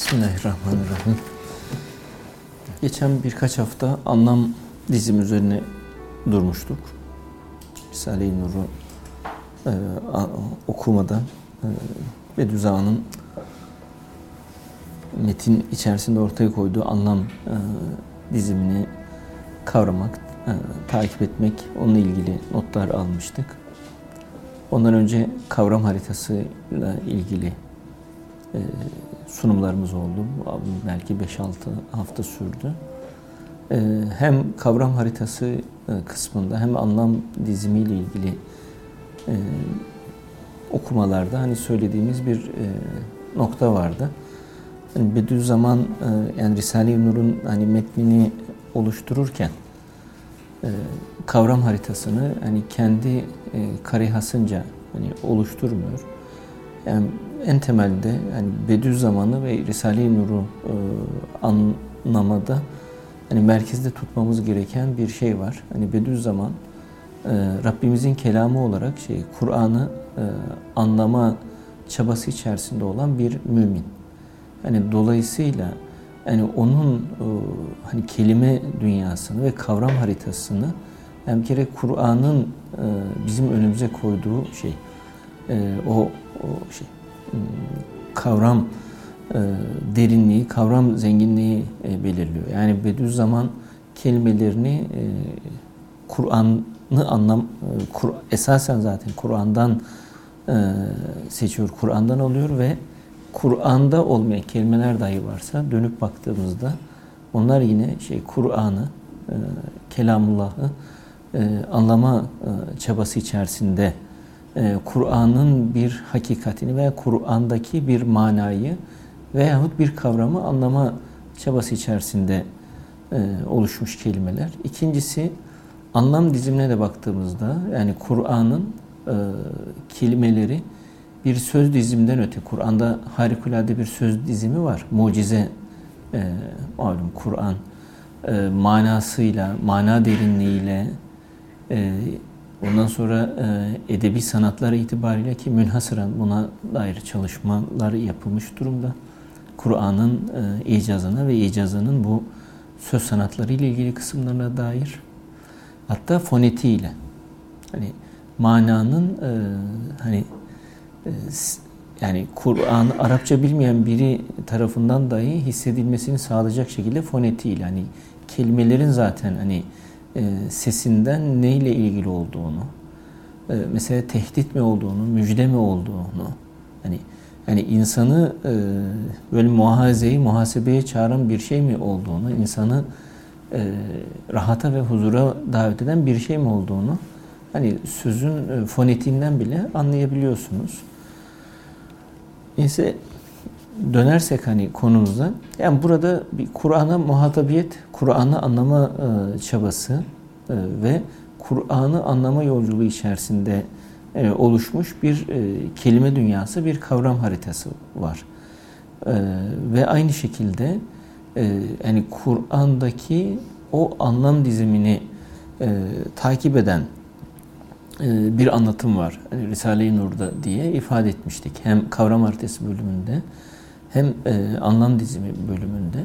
Bismillahirrahmanirrahim. Geçen birkaç hafta anlam dizim üzerine durmuştuk. Risale-i Nur'u e, okumadan e, Bediüzzaman'ın metin içerisinde ortaya koyduğu anlam e, dizimini kavramak, e, takip etmek, onunla ilgili notlar almıştık. Ondan önce kavram haritasıyla ilgili e, sunumlarımız oldu. Belki 5-6 hafta sürdü. E, hem kavram haritası e, kısmında hem anlam dizimiyle ilgili e, okumalarda hani söylediğimiz bir e, nokta vardı. Yani Bediüzzaman yani Risale-i Nur'un hani metnini oluştururken kavram haritasını hani kendi karihasınca hani oluşturmuyor. Yani en temelde yani Bediüzzaman'ı ve Risale-i Nur'u e, anlamada hani merkezde tutmamız gereken bir şey var. Hani Bediüzzaman e, Rabbimizin kelamı olarak şey Kur'an'ı e, anlama çabası içerisinde olan bir mümin. Hani dolayısıyla yani onun e, hani kelime dünyasını ve kavram haritasını hem kere Kur'an'ın e, bizim önümüze koyduğu şey e, o, o şey kavram derinliği, kavram zenginliği belirliyor. Yani Bediüzzaman kelimelerini Kur'an'ı anlam esasen zaten Kur'an'dan seçiyor, Kur'an'dan alıyor ve Kur'an'da olmayan kelimeler dahi varsa dönüp baktığımızda onlar yine şey Kur'an'ı, e, Kelamullah'ı e, anlama e, çabası içerisinde e, Kur'an'ın bir hakikatini veya Kur'an'daki bir manayı veyahut bir kavramı anlama çabası içerisinde e, oluşmuş kelimeler. İkincisi anlam dizimine de baktığımızda yani Kur'an'ın e, kelimeleri bir söz diziminden öte Kur'an'da harikulade bir söz dizimi var. Mucize e, malum Kur'an manasıyla, mana derinliğiyle e, ondan sonra e, edebi sanatları itibariyle ki münhasıran buna dair çalışmalar yapılmış durumda. Kur'an'ın e, icazına ve icazının bu söz sanatları ile ilgili kısımlarına dair hatta fonetiğiyle hani mananın e, hani ee, yani Kur'an Arapça bilmeyen biri tarafından dahi hissedilmesini sağlayacak şekilde fonetiğiyle hani kelimelerin zaten hani e, sesinden neyle ilgili olduğunu e, mesela tehdit mi olduğunu, müjde mi olduğunu hani yani insanı e, böyle muhazeyi, muhasebeye çağıran bir şey mi olduğunu, insanı rahata ve huzura davet eden bir şey mi olduğunu hani sözün e, fonetiğinden bile anlayabiliyorsunuz. Neyse dönersek hani konumuza yani burada bir Kur'an'a muhatabiyet, Kur'an'ı anlama e, çabası e, ve Kur'an'ı anlama yolculuğu içerisinde e, oluşmuş bir kelime dünyası, bir kavram haritası var. Ve aynı şekilde yani Kur'an'daki o anlam dizimini takip eden e, bir anlatım var. Hani Risale-i Nur'da diye ifade etmiştik. Hem kavram haritası bölümünde hem e, anlam dizimi bölümünde.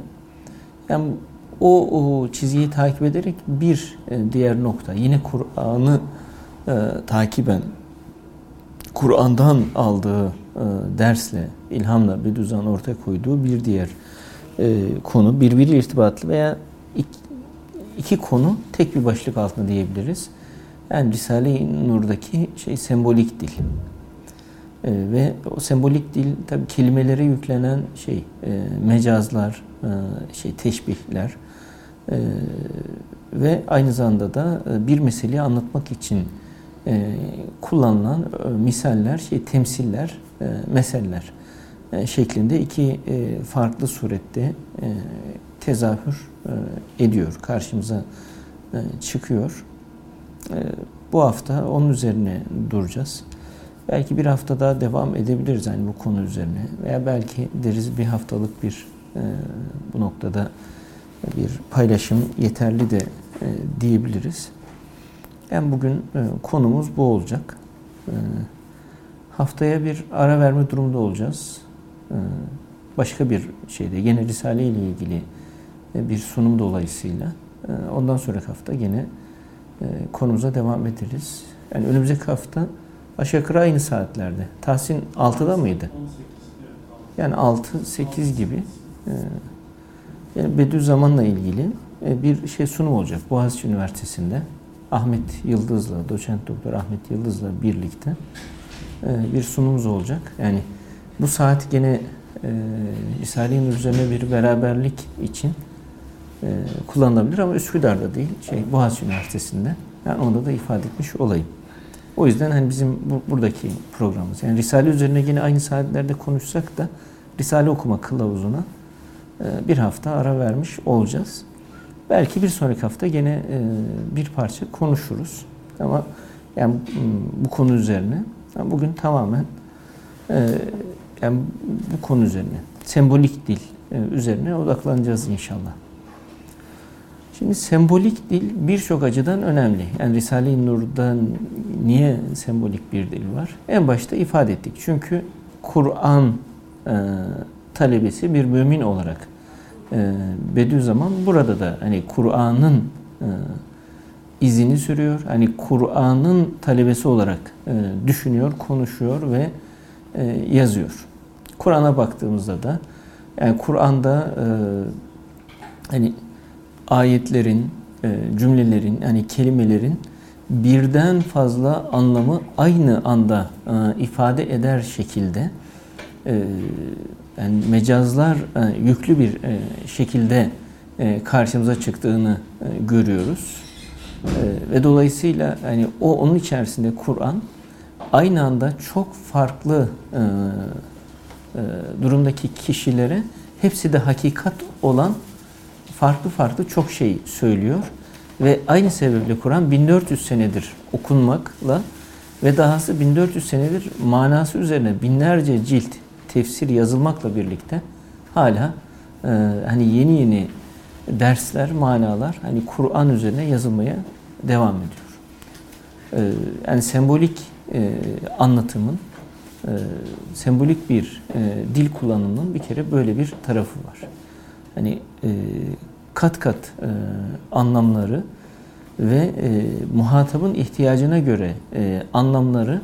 Yani o, o çizgiyi takip ederek bir e, diğer nokta yine Kur'an'ı e, takiben Kur'an'dan aldığı e, dersle, ilhamla Bediüzzaman ortaya koyduğu bir diğer e, konu birbiri irtibatlı veya iki, iki konu tek bir başlık altında diyebiliriz. Yani Risale-i Nur'daki şey sembolik dil. E, ve o sembolik dil tabi kelimelere yüklenen şey e, mecazlar, e, şey teşbihler e, ve aynı zamanda da bir meseleyi anlatmak için kullanılan misaller, şey temsiller, meseller şeklinde iki farklı surette tezahür ediyor, karşımıza çıkıyor. Ee, bu hafta onun üzerine duracağız. Belki bir hafta daha devam edebiliriz yani bu konu üzerine. Veya belki deriz bir haftalık bir e, bu noktada bir paylaşım yeterli de e, diyebiliriz. Yani bugün e, konumuz bu olacak. haftaya bir ara verme durumunda olacağız. başka bir şeyde yine Risale ile ilgili bir sunum dolayısıyla ondan sonraki hafta yine konumuza devam ederiz. Yani önümüzdeki hafta aşağı yukarı aynı saatlerde. Tahsin 6'da mıydı? Yani 6-8 gibi yani Bediüzzaman'la ilgili bir şey sunum olacak Boğaziçi Üniversitesi'nde. Ahmet Yıldız'la, doçent doktor Ahmet Yıldız'la birlikte bir sunumumuz olacak. Yani bu saat gene e, Nur üzerine bir beraberlik için e, kullanılabilir ama Üsküdar'da değil, şey Boğaziçi Üniversitesi'nde. Yani onda da ifade etmiş olayım. O yüzden hani bizim bu, buradaki programımız. Yani Risale üzerine yine aynı saatlerde konuşsak da Risale okuma kılavuzuna e, bir hafta ara vermiş olacağız. Belki bir sonraki hafta gene e, bir parça konuşuruz. Ama yani bu konu üzerine yani bugün tamamen e, yani bu konu üzerine, sembolik dil üzerine odaklanacağız inşallah. Şimdi sembolik dil birçok açıdan önemli. Yani Risale-i Nur'da niye sembolik bir dil var? En başta ifade ettik. Çünkü Kur'an e, talebesi bir mümin olarak e, Bediüzzaman burada da hani Kur'an'ın e, izini sürüyor. Hani Kur'an'ın talebesi olarak e, düşünüyor, konuşuyor ve e, yazıyor. Kur'an'a baktığımızda da yani Kur'an'da e, hani ayetlerin, e, cümlelerin, hani kelimelerin birden fazla anlamı aynı anda e, ifade eder şekilde e, yani mecazlar yüklü bir şekilde karşımıza çıktığını görüyoruz. Ve dolayısıyla hani o onun içerisinde Kur'an aynı anda çok farklı durumdaki kişilere hepsi de hakikat olan farklı farklı çok şey söylüyor. Ve aynı sebeple Kur'an 1400 senedir okunmakla ve dahası 1400 senedir manası üzerine binlerce cilt tefsir yazılmakla birlikte hala e, hani yeni yeni dersler, manalar hani Kur'an üzerine yazılmaya devam ediyor. E, yani sembolik e, anlatımın e, sembolik bir e, dil kullanımının bir kere böyle bir tarafı var. Hani e, kat kat e, anlamları ve e, muhatabın ihtiyacına göre e, anlamları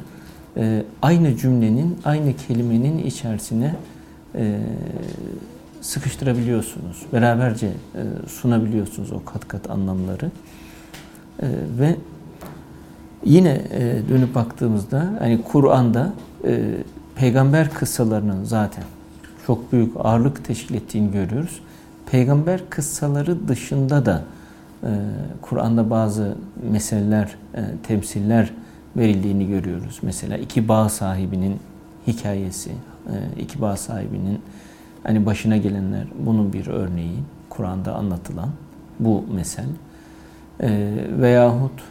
e, aynı cümlenin, aynı kelimenin içerisine e, sıkıştırabiliyorsunuz. Beraberce e, sunabiliyorsunuz o kat kat anlamları. E, ve yine e, dönüp baktığımızda hani Kur'an'da e, peygamber kıssalarının zaten çok büyük ağırlık teşkil ettiğini görüyoruz. Peygamber kıssaları dışında da e, Kur'an'da bazı meseleler, e, temsiller verildiğini görüyoruz. Mesela iki bağ sahibinin hikayesi, e, iki bağ sahibinin hani başına gelenler bunun bir örneği Kur'an'da anlatılan bu mesel. E, veyahut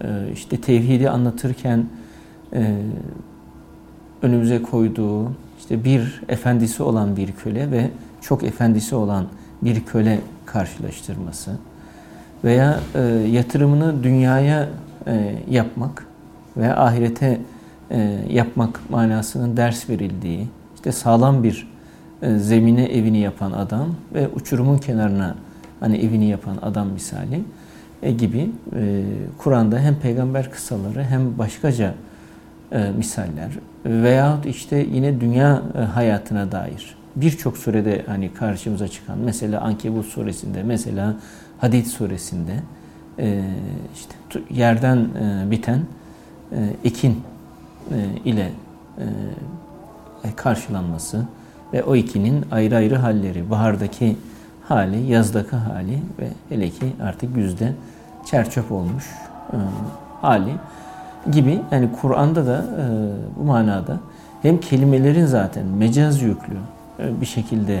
e, işte tevhidi anlatırken e, önümüze koyduğu işte bir efendisi olan bir köle ve çok efendisi olan bir köle karşılaştırması veya e, yatırımını dünyaya e, yapmak veya ahirete e, yapmak manasının ders verildiği işte sağlam bir e, zemine evini yapan adam ve uçurumun kenarına hani evini yapan adam misali e, gibi e, Kur'an'da hem peygamber kıssaları hem başkaca e, misaller veyahut işte yine dünya e, hayatına dair birçok surede hani karşımıza çıkan mesela Ankebut suresinde mesela Hadid suresinde e, işte yerden e, biten e, ekin e, ile e, karşılanması ve o ikinin ayrı ayrı halleri, bahardaki hali, yazdaki hali ve hele ki artık yüzde çerçöp olmuş e, hali gibi yani Kur'an'da da e, bu manada hem kelimelerin zaten mecaz yüklü bir şekilde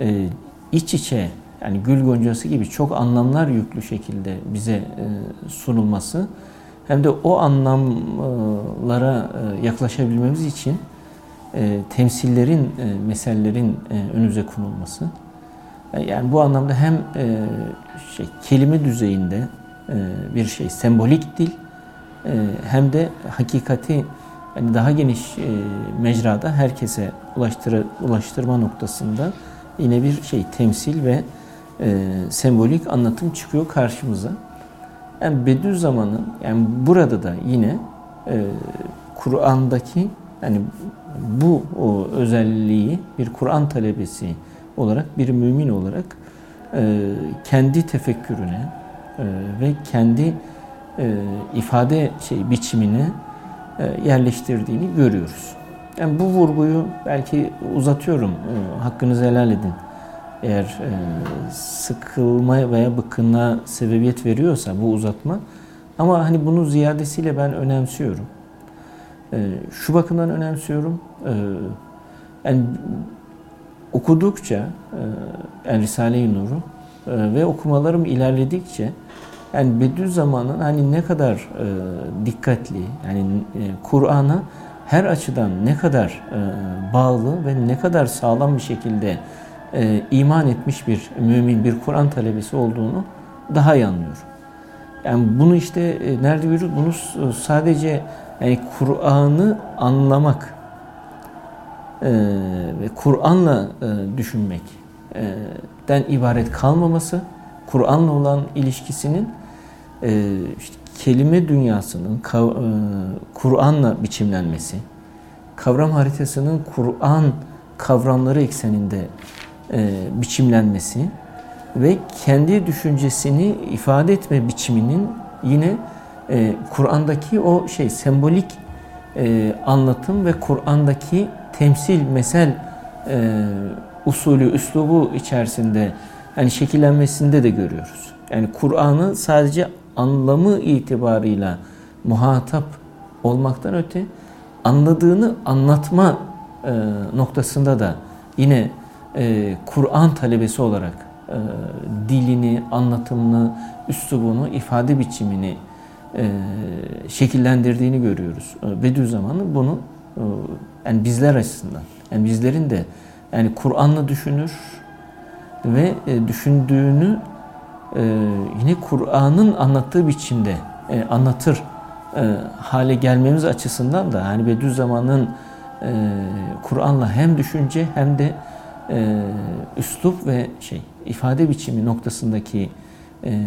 e, iç içe yani gül goncası gibi çok anlamlar yüklü şekilde bize e, sunulması hem de o anlamlara e, yaklaşabilmemiz için e, temsillerin, e, mesellerin e, önümüze konulması. E, yani bu anlamda hem e, şey kelime düzeyinde e, bir şey sembolik dil e, hem de hakikati yani daha geniş e, mecrada herkese ulaştır, ulaştırma noktasında yine bir şey temsil ve e, sembolik anlatım çıkıyor karşımıza. Yani Bediüzzaman'ın yani burada da yine e, Kur'an'daki yani bu o özelliği bir Kur'an talebesi olarak bir mümin olarak e, kendi tefekkürüne e, ve kendi e, ifade şey biçimine yerleştirdiğini görüyoruz. Yani bu vurguyu belki uzatıyorum. E, hakkınızı helal edin. Eğer e, sıkılma veya bıkkınlığa sebebiyet veriyorsa bu uzatma. Ama hani bunu ziyadesiyle ben önemsiyorum. E, şu bakımdan önemsiyorum. E, yani okudukça e, yani Risale-i Nur'u e, ve okumalarım ilerledikçe yani Bediüzzaman'ın hani ne kadar e, dikkatli yani e, Kur'an'a her açıdan ne kadar e, bağlı ve ne kadar sağlam bir şekilde e, iman etmiş bir mümin, bir Kur'an talebesi olduğunu daha iyi anlıyorum. Yani bunu işte e, nerede görüyoruz? Bunu sadece yani Kur'an'ı anlamak e, ve Kur'an'la e, düşünmekten ibaret kalmaması, Kur'an'la olan ilişkisinin e, işte kelime dünyasının e, Kur'an'la biçimlenmesi, kavram haritasının Kur'an kavramları ekseninde e, biçimlenmesi ve kendi düşüncesini ifade etme biçiminin yine e, Kur'an'daki o şey sembolik anlatım ve Kur'an'daki temsil, mesel usulü, üslubu içerisinde yani şekillenmesinde de görüyoruz. Yani Kur'an'ı sadece anlamı itibarıyla muhatap olmaktan öte anladığını anlatma e, noktasında da yine e, Kur'an talebesi olarak e, dilini, anlatımını, üslubunu, ifade biçimini e, şekillendirdiğini görüyoruz. E, Bediüzzaman'ın bunu e, yani bizler açısından, yani bizlerin de yani Kur'an'la düşünür ve e, düşündüğünü e, yine Kur'an'ın anlattığı biçimde e, anlatır e, hale gelmemiz açısından da yani Bediüzzaman'ın e, Kur'an'la hem düşünce hem de e, üslup ve şey ifade biçimi noktasındaki e,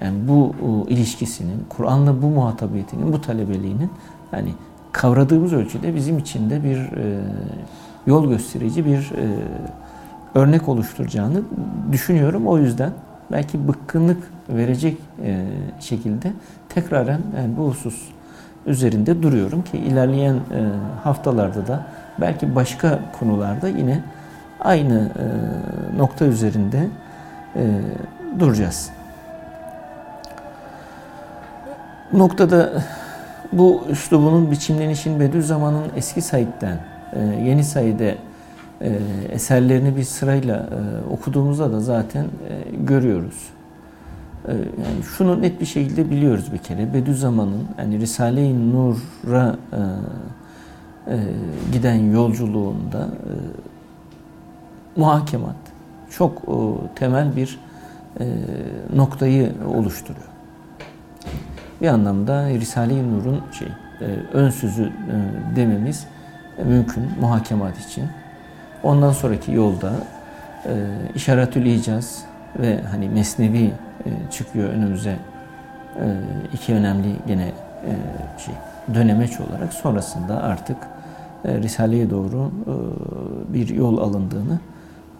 yani bu ilişkisinin, Kur'an'la bu muhatabiyetinin, bu talebeliğinin yani kavradığımız ölçüde bizim için de bir yol gösterici bir örnek oluşturacağını düşünüyorum. O yüzden belki bıkkınlık verecek e, şekilde tekraren yani bu husus üzerinde duruyorum ki ilerleyen e, haftalarda da belki başka konularda yine aynı e, nokta üzerinde duracağız. Noktada bu üslubunun biçimlenişin Bediüzzaman'ın eski Said'den yeni Said'e e, eserlerini bir sırayla e, okuduğumuzda da zaten e, görüyoruz. E, yani şunu net bir şekilde biliyoruz bir kere. Bediüzzaman'ın yani Risale-i Nur'a e, e, giden yolculuğunda e, muhakemat çok e, temel bir e, noktayı oluşturuyor. Bir anlamda Risale-i Nur'un şey, e, ön sözü e, dememiz mümkün muhakemat için. Ondan sonraki yolda e, işaretül icaz ve hani mesnevi e, çıkıyor önümüze e, iki önemli gene e, şey dönemeç olarak sonrasında artık e, Risale'ye doğru e, bir yol alındığını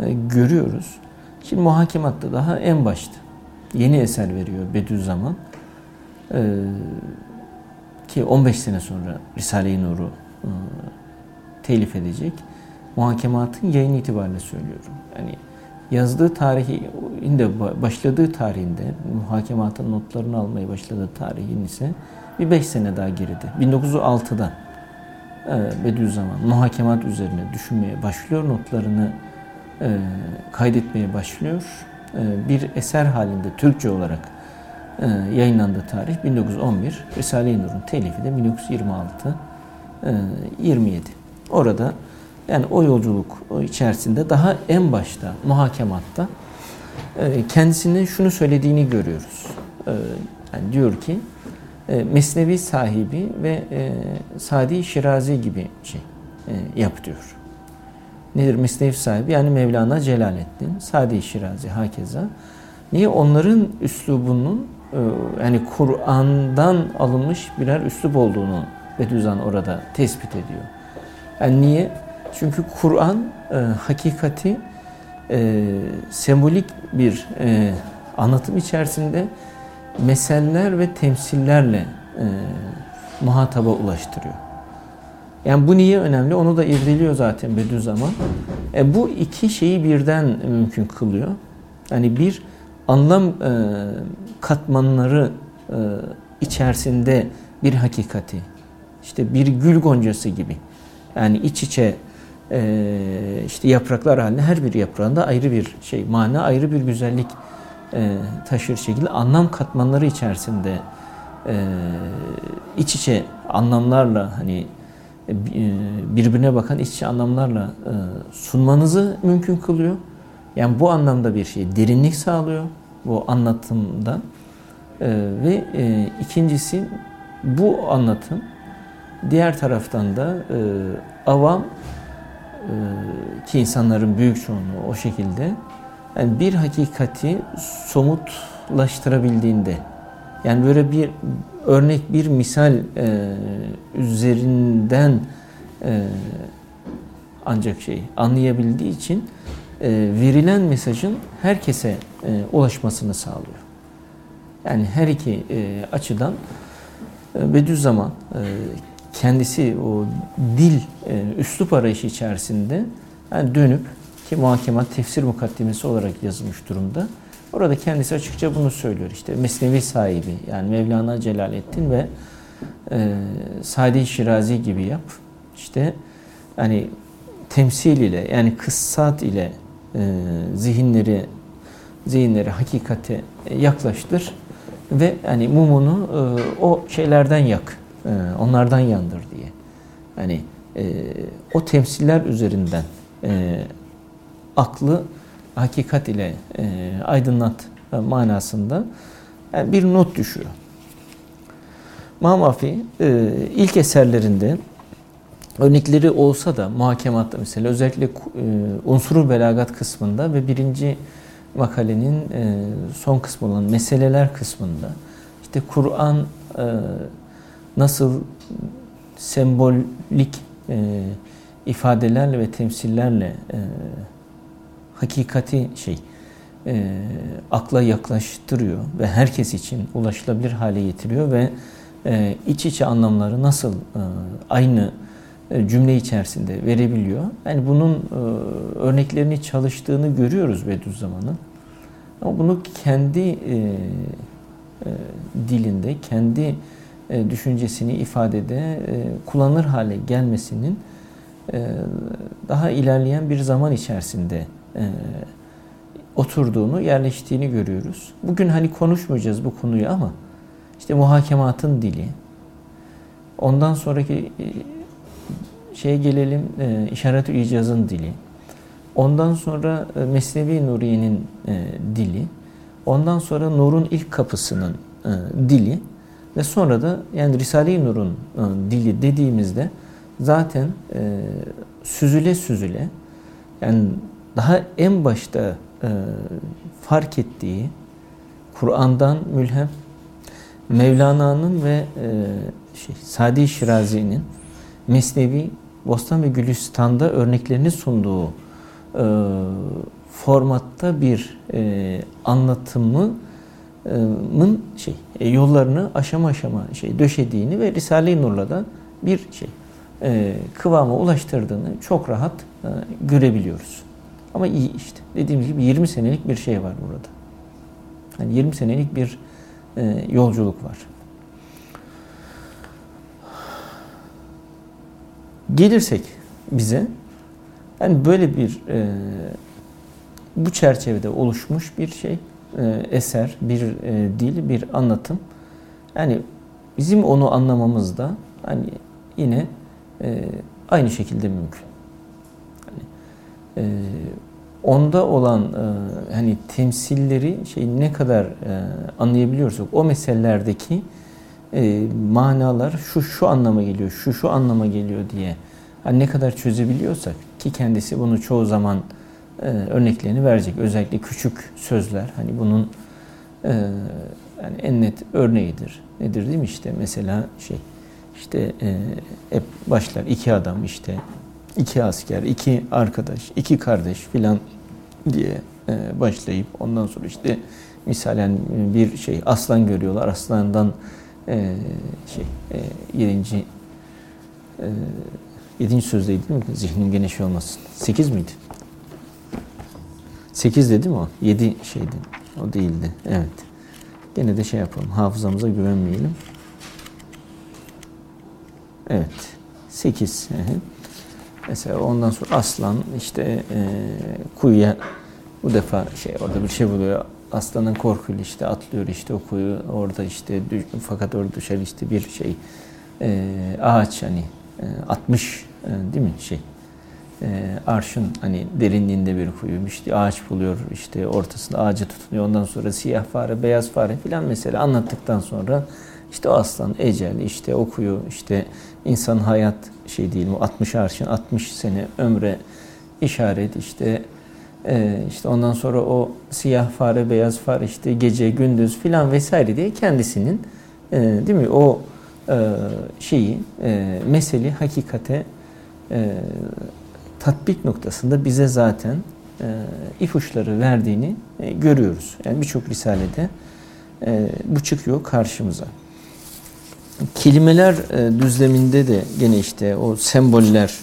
e, görüyoruz. Şimdi muhakematta daha en başta yeni eser veriyor Bediüzzaman. E, ki 15 sene sonra Risale-i Nur'u e, telif edecek muhakematın yayın itibariyle söylüyorum. Yani yazdığı tarihinde başladığı tarihinde muhakematın notlarını almaya başladığı tarihin ise bir beş sene daha geride. 1906'da e, Bediüzzaman muhakemat üzerine düşünmeye başlıyor. Notlarını e, kaydetmeye başlıyor. E, bir eser halinde Türkçe olarak yayınlandığı tarih 1911. Risale-i Nur'un telifi de 1926 e, 27. Orada yani o yolculuk içerisinde daha en başta muhakematta e, kendisinin şunu söylediğini görüyoruz. E, yani diyor ki e, Mesnevi sahibi ve Sadi Şirazi gibi şey yap diyor. Nedir Mesnevi sahibi? Yani Mevlana Celaleddin, Sadi Şirazi hakeza. Niye? Onların üslubunun yani Kur'an'dan alınmış birer üslup olduğunu Bediüzzaman orada tespit ediyor. Yani niye? Çünkü Kur'an e, hakikati e, sembolik bir e, anlatım içerisinde meseller ve temsillerle e, muhataba ulaştırıyor. Yani bu niye önemli? Onu da irdeliyor zaten Bediüzzaman. E, bu iki şeyi birden mümkün kılıyor. Yani bir anlam e, katmanları e, içerisinde bir hakikati, işte bir gül goncası gibi. Yani iç içe işte yapraklar halinde her bir yaprağında ayrı bir şey, mana ayrı bir güzellik e, taşır şekilde anlam katmanları içerisinde e, iç içe anlamlarla hani e, birbirine bakan iç içe anlamlarla sunmanızı mümkün kılıyor. Yani bu anlamda bir şey derinlik sağlıyor bu anlatımda. Ve ikincisi bu anlatım diğer taraftan da avam ki insanların büyük çoğunluğu o şekilde yani bir hakikati somutlaştırabildiğinde yani böyle bir örnek bir misal e, üzerinden e, ancak şey anlayabildiği için e, verilen mesajın herkese e, ulaşmasını sağlıyor. Yani her iki e, açıdan e, Bediüzzaman e, kendisi o dil, e, üslup arayışı içerisinde yani dönüp ki muhakemat tefsir mukaddimesi olarak yazılmış durumda. Orada kendisi açıkça bunu söylüyor. İşte Mesnevi sahibi yani Mevlana Celaleddin ve e, Sadi Şirazi gibi yap. İşte yani temsil ile yani kıssat ile e, zihinleri zihinleri hakikate yaklaştır ve yani mumunu e, o şeylerden yak. E, onlardan yandır diye. Yani e, o temsiller üzerinden e, aklı hakikat ile e, aydınlat manasında yani bir not düşüyor. Mamafi e, ilk eserlerinde örnekleri olsa da muhakematta mesela özellikle e, unsuru belagat kısmında ve birinci makalenin e, son kısmı olan meseleler kısmında işte Kur'an e, nasıl sembolik e, ifadelerle ve temsillerle e, hakikati şey e, akla yaklaştırıyor ve herkes için ulaşılabilir hale getiriyor ve e, iç içe anlamları nasıl e, aynı e, cümle içerisinde verebiliyor. Yani bunun e, örneklerini çalıştığını görüyoruz Bediüzzaman'ın. Ama bunu kendi e, e, dilinde, kendi e, düşüncesini ifadede e, kullanılır hale gelmesinin e, daha ilerleyen bir zaman içerisinde e, oturduğunu, yerleştiğini görüyoruz. Bugün hani konuşmayacağız bu konuyu ama işte muhakematın dili, ondan sonraki e, şeye gelelim işaret-ü icazın dili, ondan sonra e, Mesnevi Nuriye'nin dili, ondan sonra Nur'un ilk kapısının dili ve sonra da yani Risale-i Nur'un e, dili dediğimizde zaten e, süzüle süzüle yani daha en başta e, fark ettiği Kur'an'dan mülhem Mevlana'nın ve e, şey, Sadi Şirazi'nin Mesnevi Bostan ve Gülistan'da örneklerini sunduğu e, formatta bir e, anlatımı mın şey e, yollarını aşama aşama şey döşediğini ve Risale-i Nur'la da bir şey e, kıvama ulaştırdığını çok rahat e, görebiliyoruz. Ama iyi işte. Dediğimiz gibi 20 senelik bir şey var burada. Yani 20 senelik bir e, yolculuk var. Gelirsek bize yani böyle bir e, bu çerçevede oluşmuş bir şey e, eser, bir e, dil, bir anlatım. Yani bizim onu anlamamız da hani yine e, aynı şekilde mümkün. E, onda olan hani temsilleri şey ne kadar anlayabiliyorsak o meselelerdeki manalar şu şu anlama geliyor, şu şu anlama geliyor diye hani ne kadar çözebiliyorsak ki kendisi bunu çoğu zaman e, örneklerini verecek. Özellikle küçük sözler hani bunun e, yani en net örneğidir. Nedir değil mi işte mesela şey işte e, hep başlar iki adam işte iki asker, iki arkadaş, iki kardeş filan diye e, başlayıp ondan sonra işte misalen bir şey aslan görüyorlar. Aslandan e, şey e, yedinci e, yedinci sözdeydi değil mi? Zihnim geniş olmasın. Sekiz miydi? Sekiz dedi mi o? Yedi şeydi. O değildi. Evet. Gene de şey yapalım. Hafızamıza güvenmeyelim. Evet. Sekiz. Mesela ondan sonra aslan işte e, kuyuya bu defa şey orada bir şey buluyor. Aslanın korkuyla işte atlıyor işte o kuyu orada işte fakat orada düşer işte bir şey e, ağaç hani e, 60 e, değil mi şey arşın hani derinliğinde bir kuyuymuş. İşte ağaç buluyor işte ortasında ağacı tutunuyor. Ondan sonra siyah fare, beyaz fare filan mesela anlattıktan sonra işte o aslan ecel, işte o kuyu, işte insan hayat şey değil mi 60 arşın 60 sene ömre işaret işte e, işte ondan sonra o siyah fare, beyaz fare işte gece, gündüz filan vesaire diye kendisinin e, değil mi o e, şeyi e, hakikate e, tatbik noktasında bize zaten e, ipuçları verdiğini e, görüyoruz. Yani birçok risalede e, bu çıkıyor karşımıza. Kelimeler e, düzleminde de gene işte o semboller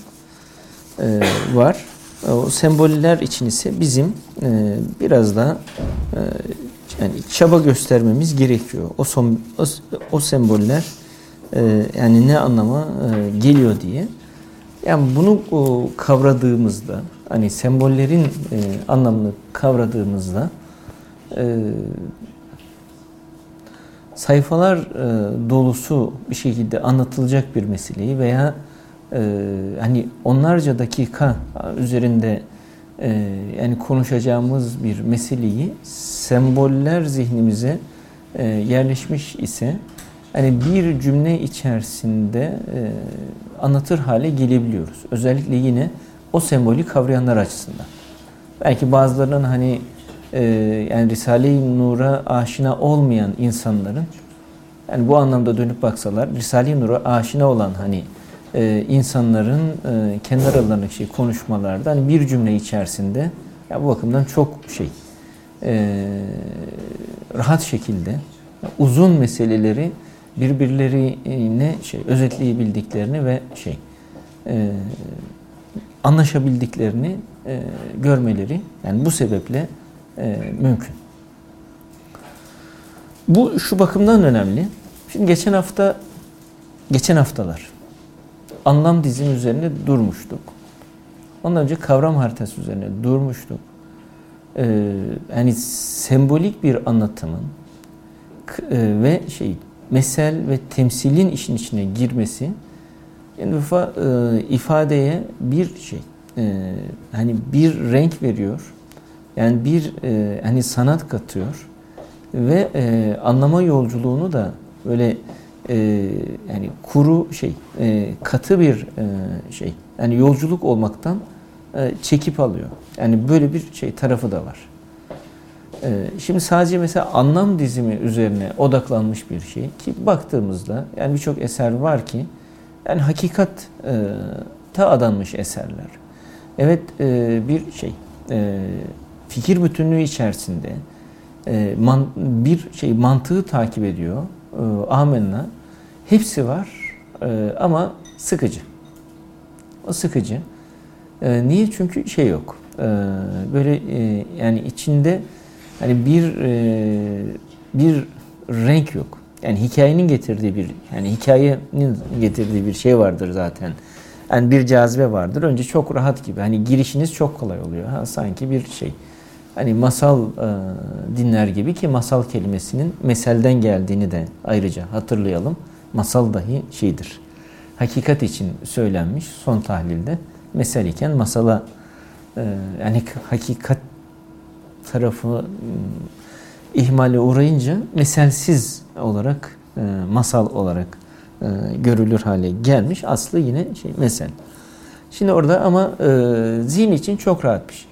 e, var. O semboller için ise bizim e, biraz da e, yani çaba göstermemiz gerekiyor. O, son, o, o semboller e, yani ne anlama e, geliyor diye. Yani bunu o, kavradığımızda, hani sembollerin e, anlamını kavradığımızda e, sayfalar e, dolusu bir şekilde anlatılacak bir meseleyi veya e, hani onlarca dakika üzerinde e, yani konuşacağımız bir meseleyi semboller zihnimize e, yerleşmiş ise hani bir cümle içerisinde e, anlatır hale gelebiliyoruz. Özellikle yine o sembolü kavrayanlar açısından. Belki bazılarının hani e, yani Risale-i Nur'a aşina olmayan insanların yani bu anlamda dönüp baksalar Risale-i Nur'a aşina olan hani e, insanların e, kendi aralarındaki şey, konuşmalarda hani bir cümle içerisinde ya bu bakımdan çok şey e, rahat şekilde uzun meseleleri birbirlerine şey özetleyebildiklerini ve şey e, anlaşabildiklerini e, görmeleri yani bu sebeple e, mümkün. Bu şu bakımdan önemli. Şimdi geçen hafta geçen haftalar anlam dizim üzerine durmuştuk. Ondan önce kavram haritası üzerine durmuştuk. Ee, yani sembolik bir anlatımın e, ve şey mesel ve temsilin işin içine girmesi yani defa e, ifadeye bir şey e, hani bir renk veriyor. Yani bir e, hani sanat katıyor ve e, anlama yolculuğunu da böyle e, yani kuru şey e, katı bir e, şey yani yolculuk olmaktan e, çekip alıyor. Yani böyle bir şey tarafı da var. Ee, şimdi sadece mesela anlam dizimi üzerine odaklanmış bir şey ki baktığımızda yani birçok eser var ki yani hakikat e, ta adanmış eserler. Evet e, bir şey e, fikir bütünlüğü içerisinde bir şey mantığı takip ediyor. Amenna. Hepsi var ama sıkıcı. O sıkıcı. Niye? Çünkü şey yok. Böyle yani içinde hani bir e, bir renk yok. Yani hikayenin getirdiği bir yani hikayenin getirdiği bir şey vardır zaten. Yani bir cazibe vardır. Önce çok rahat gibi. Hani girişiniz çok kolay oluyor. Ha, sanki bir şey. Hani masal e, dinler gibi ki masal kelimesinin meselden geldiğini de ayrıca hatırlayalım. Masal dahi şeydir. Hakikat için söylenmiş son tahlilde. Mesel iken masala e, yani hakikat tarafı ıı, ihmale uğrayınca meselsiz olarak e, masal olarak e, görülür hale gelmiş. Aslı yine şey mesel. Şimdi orada ama zihin için çok rahat bir şey.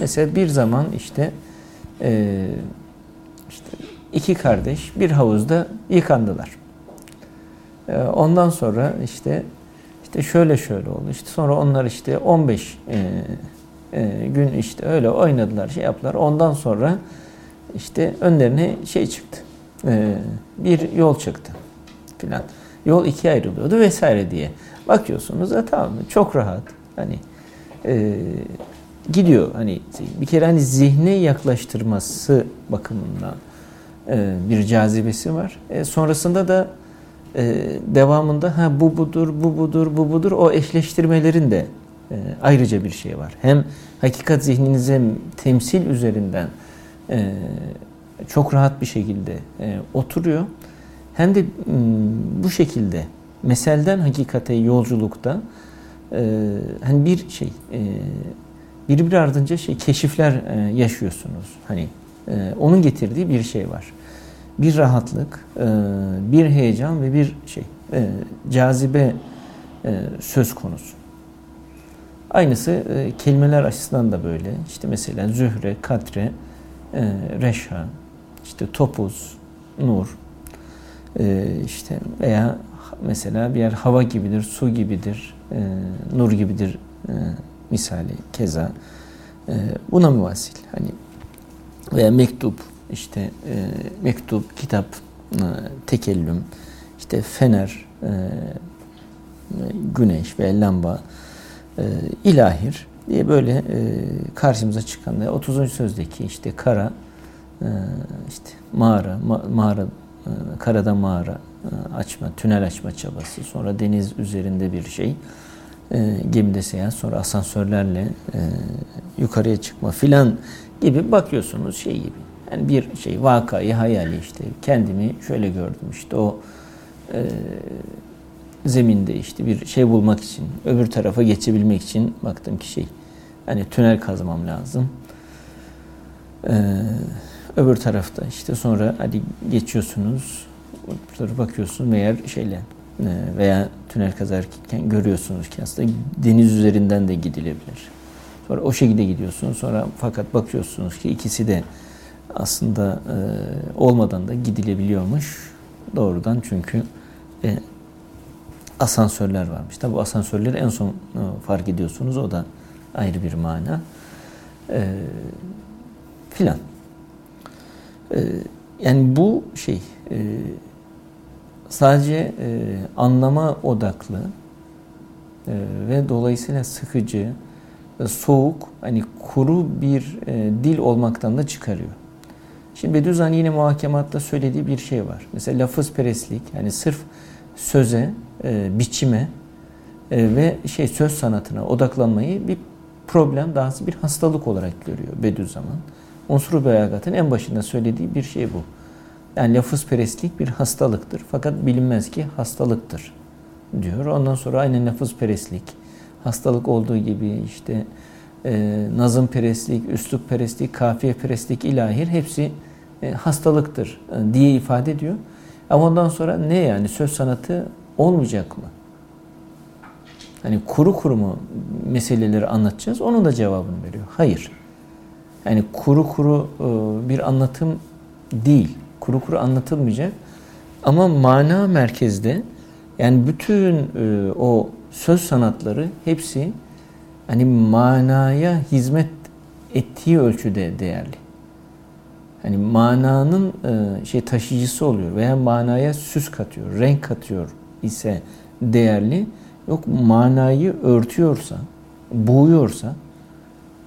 Mesela bir zaman işte işte iki kardeş bir havuzda yıkandılar. Ondan sonra işte işte şöyle şöyle oldu. İşte sonra onlar işte 15 e, e, gün işte öyle oynadılar, şey yaptılar. Ondan sonra işte önlerine şey çıktı. E, bir yol çıktı filan. Yol ikiye ayrılıyordu vesaire diye. Bakıyorsunuz da tamam çok rahat. Hani e, gidiyor. Hani bir kere hani zihne yaklaştırması bakımından e, bir cazibesi var. E, sonrasında da e, devamında ha bu budur, bu budur, bu budur o eşleştirmelerin de e, ayrıca bir şey var. Hem hakikat zihninize temsil üzerinden e, çok rahat bir şekilde e, oturuyor. Hem de bu şekilde meselden hakikate yolculukta e, hani bir şey e, birbiri ardınca şey keşifler yaşıyorsunuz. Hani onun getirdiği bir şey var. Bir rahatlık, bir heyecan ve bir şey cazibe söz konusu. Aynısı e, kelimeler açısından da böyle. İşte mesela zühre, katre, e, reşha, işte topuz, nur, e, işte veya mesela bir yer hava gibidir, su gibidir, e, nur gibidir e, misali keza. E, buna müvasil. Hani veya mektup, işte e, mektup, kitap, e, tekellüm, işte fener, e, güneş ve lamba, e, ilahir diye böyle e, karşımıza çıkan 30. sözdeki işte kara, e, işte mağara, ma mağara, e, karada mağara e, açma, tünel açma çabası, sonra deniz üzerinde bir şey, e, gemide seyahat, sonra asansörlerle e, yukarıya çıkma filan gibi bakıyorsunuz şey gibi. Yani bir şey vakayı hayali işte kendimi şöyle gördüm işte o e, zeminde işte bir şey bulmak için öbür tarafa geçebilmek için baktım ki şey hani tünel kazmam lazım. Ee, öbür tarafta işte sonra hadi geçiyorsunuz bakıyorsunuz meğer şeyle e, veya tünel kazarken görüyorsunuz ki aslında deniz üzerinden de gidilebilir. Sonra o şekilde gidiyorsunuz. Sonra fakat bakıyorsunuz ki ikisi de aslında e, olmadan da gidilebiliyormuş. Doğrudan çünkü e, asansörler varmış. Tabi asansörleri en son e, fark ediyorsunuz. O da ayrı bir mana. E, filan. E, yani bu şey e, sadece e, anlama odaklı e, ve dolayısıyla sıkıcı, soğuk, hani kuru bir e, dil olmaktan da çıkarıyor. Şimdi Bediüzzaman yine muhakematta söylediği bir şey var. Mesela lafız perestlik, yani sırf söze, e, biçime e, ve şey söz sanatına odaklanmayı bir problem, daha bir hastalık olarak görüyor Bediüzzaman. Unsur belagatın en başında söylediği bir şey bu. Yani lafız perestlik bir hastalıktır. Fakat bilinmez ki hastalıktır diyor. Ondan sonra aynen lafız perestlik, hastalık olduğu gibi işte e, nazım perestlik, üslup perestlik, kafiye perestlik, ilahir hepsi e, hastalıktır e, diye ifade ediyor. Ama ondan sonra ne yani söz sanatı olmayacak mı? Hani kuru kuru mu meseleleri anlatacağız? Onun da cevabını veriyor. Hayır. Yani kuru kuru e, bir anlatım değil. Kuru kuru anlatılmayacak. Ama mana merkezde yani bütün e, o söz sanatları hepsi hani manaya hizmet ettiği ölçüde değerli. Hani mananın e, şey taşıyıcısı oluyor veya manaya süs katıyor, renk katıyor ise değerli. Yok manayı örtüyorsa, boğuyorsa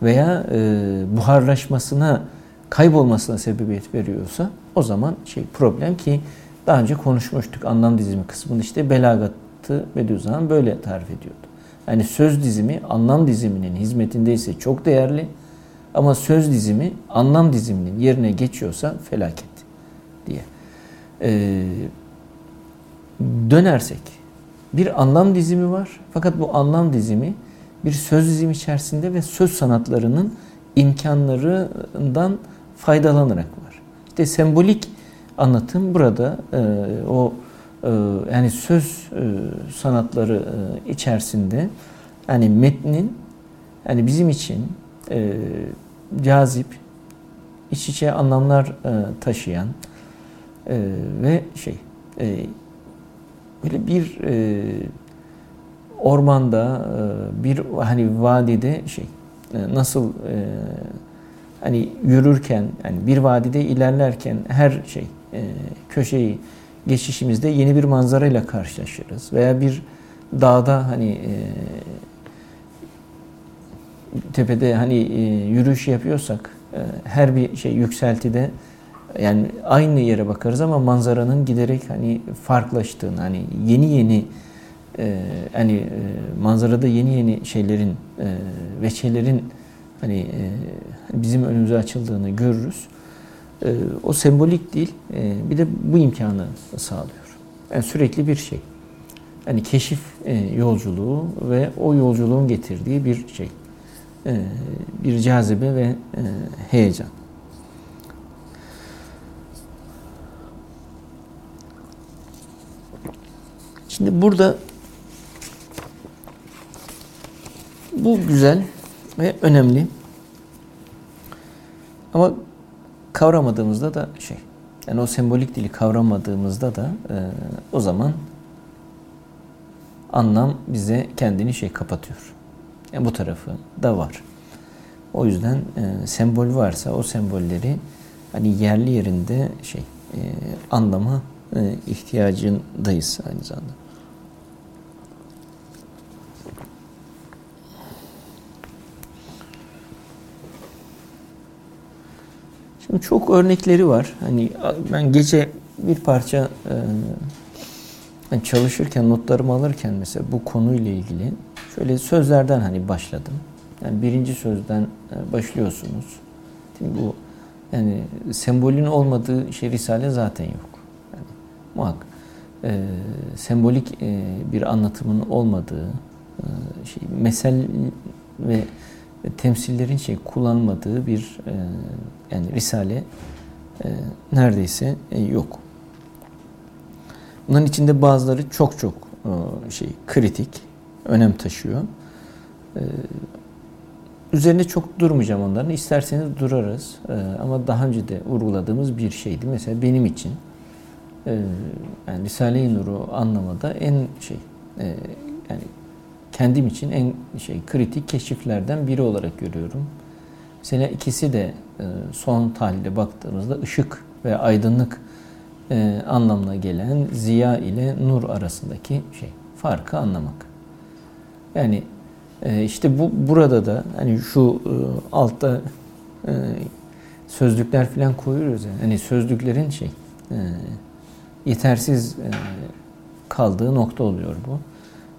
veya e, buharlaşmasına, kaybolmasına sebebiyet veriyorsa o zaman şey problem ki daha önce konuşmuştuk anlam dizimi kısmında işte belagatı Bediüzzaman böyle tarif ediyordu. Yani söz dizimi anlam diziminin hizmetindeyse çok değerli ama söz dizimi anlam diziminin yerine geçiyorsa felaket diye. Ee, dönersek bir anlam dizimi var fakat bu anlam dizimi bir söz dizimi içerisinde ve söz sanatlarının imkanlarından faydalanarak var. İşte sembolik anlatım burada e, o e, yani söz e, sanatları e, içerisinde yani metnin yani bizim için e, cazip, iç içe anlamlar e, taşıyan e, ve şey e, böyle bir e, ormanda e, bir hani vadide şey e, nasıl e, hani yürürken yani bir vadide ilerlerken her şey e, köşeyi geçişimizde yeni bir manzarayla karşılaşırız. Veya bir dağda hani e, tepede hani e, yürüyüş yapıyorsak e, her bir şey yükseltide yani aynı yere bakarız ama manzaranın giderek hani farklılaştığını hani yeni yeni e, hani e, manzarada yeni yeni şeylerin e, veçelerin hani e, bizim önümüze açıldığını görürüz. O sembolik değil, bir de bu imkanı sağlıyor. Yani sürekli bir şey. Yani keşif yolculuğu ve o yolculuğun getirdiği bir şey. Bir cazibe ve heyecan. Şimdi burada bu güzel ve önemli. Ama kavramadığımızda da şey, yani o sembolik dili kavramadığımızda da e, o zaman anlam bize kendini şey kapatıyor. Yani bu tarafı da var. O yüzden e, sembol varsa o sembolleri hani yerli yerinde şey e, anlama e, ihtiyacındayız aynı zamanda. Şimdi çok örnekleri var. Hani ben gece bir parça e, çalışırken, notlarımı alırken mesela bu konuyla ilgili şöyle sözlerden hani başladım. Yani birinci sözden e, başlıyorsunuz. Şimdi bu yani sembolün olmadığı şey Risale zaten yok. Yani muhakkak e, sembolik e, bir anlatımın olmadığı e, şey mesel ve temsillerin şey kullanmadığı bir e, yani risale e, neredeyse e, yok. Bunların içinde bazıları çok çok e, şey kritik, önem taşıyor. E, üzerine çok durmayacağım onların. İsterseniz durarız. E, ama daha önce de vurguladığımız bir şeydi. Mesela benim için e, yani Risale-i Nur'u anlamada en şey e, yani kendim için en şey kritik keşiflerden biri olarak görüyorum. Mesela ikisi de e, son tahlile baktığımızda ışık ve aydınlık e, anlamına gelen ziya ile nur arasındaki şey farkı anlamak. Yani e, işte bu burada da hani şu altta sözlükler falan koyuyoruz yani. Hani sözlüklerin şey yetersiz kaldığı nokta oluyor bu.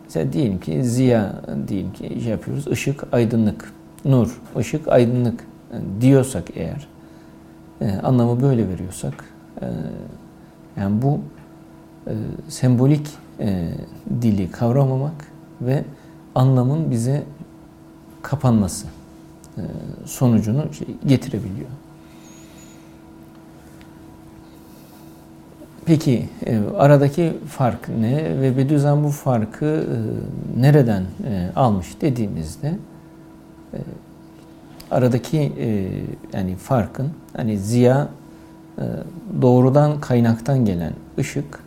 Mesela diyelim ki ziya diyelim ki şey yapıyoruz. ışık, aydınlık, nur, ışık, aydınlık diyorsak eğer e, anlamı böyle veriyorsak e, yani bu e, sembolik dili kavramamak ve anlamın bize kapanması sonucunu şey, getirebiliyor. Peki e, aradaki fark ne ve Bediüzzaman bu farkı e, nereden e, almış dediğimizde aradaki yani farkın hani ziya doğrudan kaynaktan gelen ışık,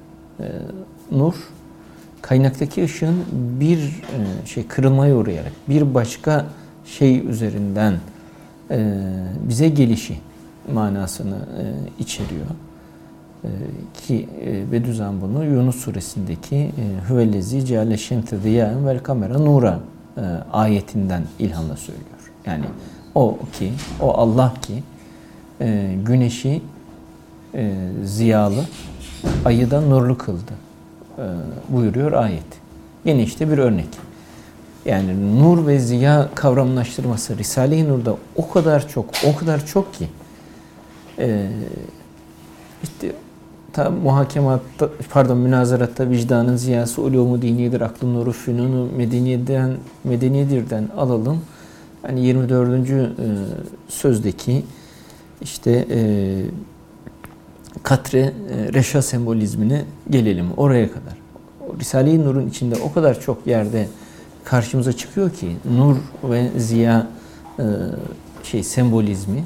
nur kaynaktaki ışığın bir şey kırılmaya uğrayarak bir başka şey üzerinden bize gelişi manasını içeriyor. E, ki e, Bediüzzaman bunu Yunus suresindeki e, Hüvellezi ceale şemte ziyaen vel kamera nura e, ayetinden ilhamla söylüyor. Yani o ki, o Allah ki güneşi ziyalı, ayı da nurlu kıldı buyuruyor ayet. Yine işte bir örnek. Yani nur ve ziya kavramlaştırması Risale-i Nur'da o kadar çok, o kadar çok ki işte ta muhakematta, pardon münazaratta vicdanın ziyası ulumu diniyedir, aklın nuru fünunu medeniyeden, medeniyedirden alalım hani 24. E, sözdeki işte e, katre e, reşa sembolizmine gelelim oraya kadar. Risale-i Nur'un içinde o kadar çok yerde karşımıza çıkıyor ki nur ve ziya şey sembolizmi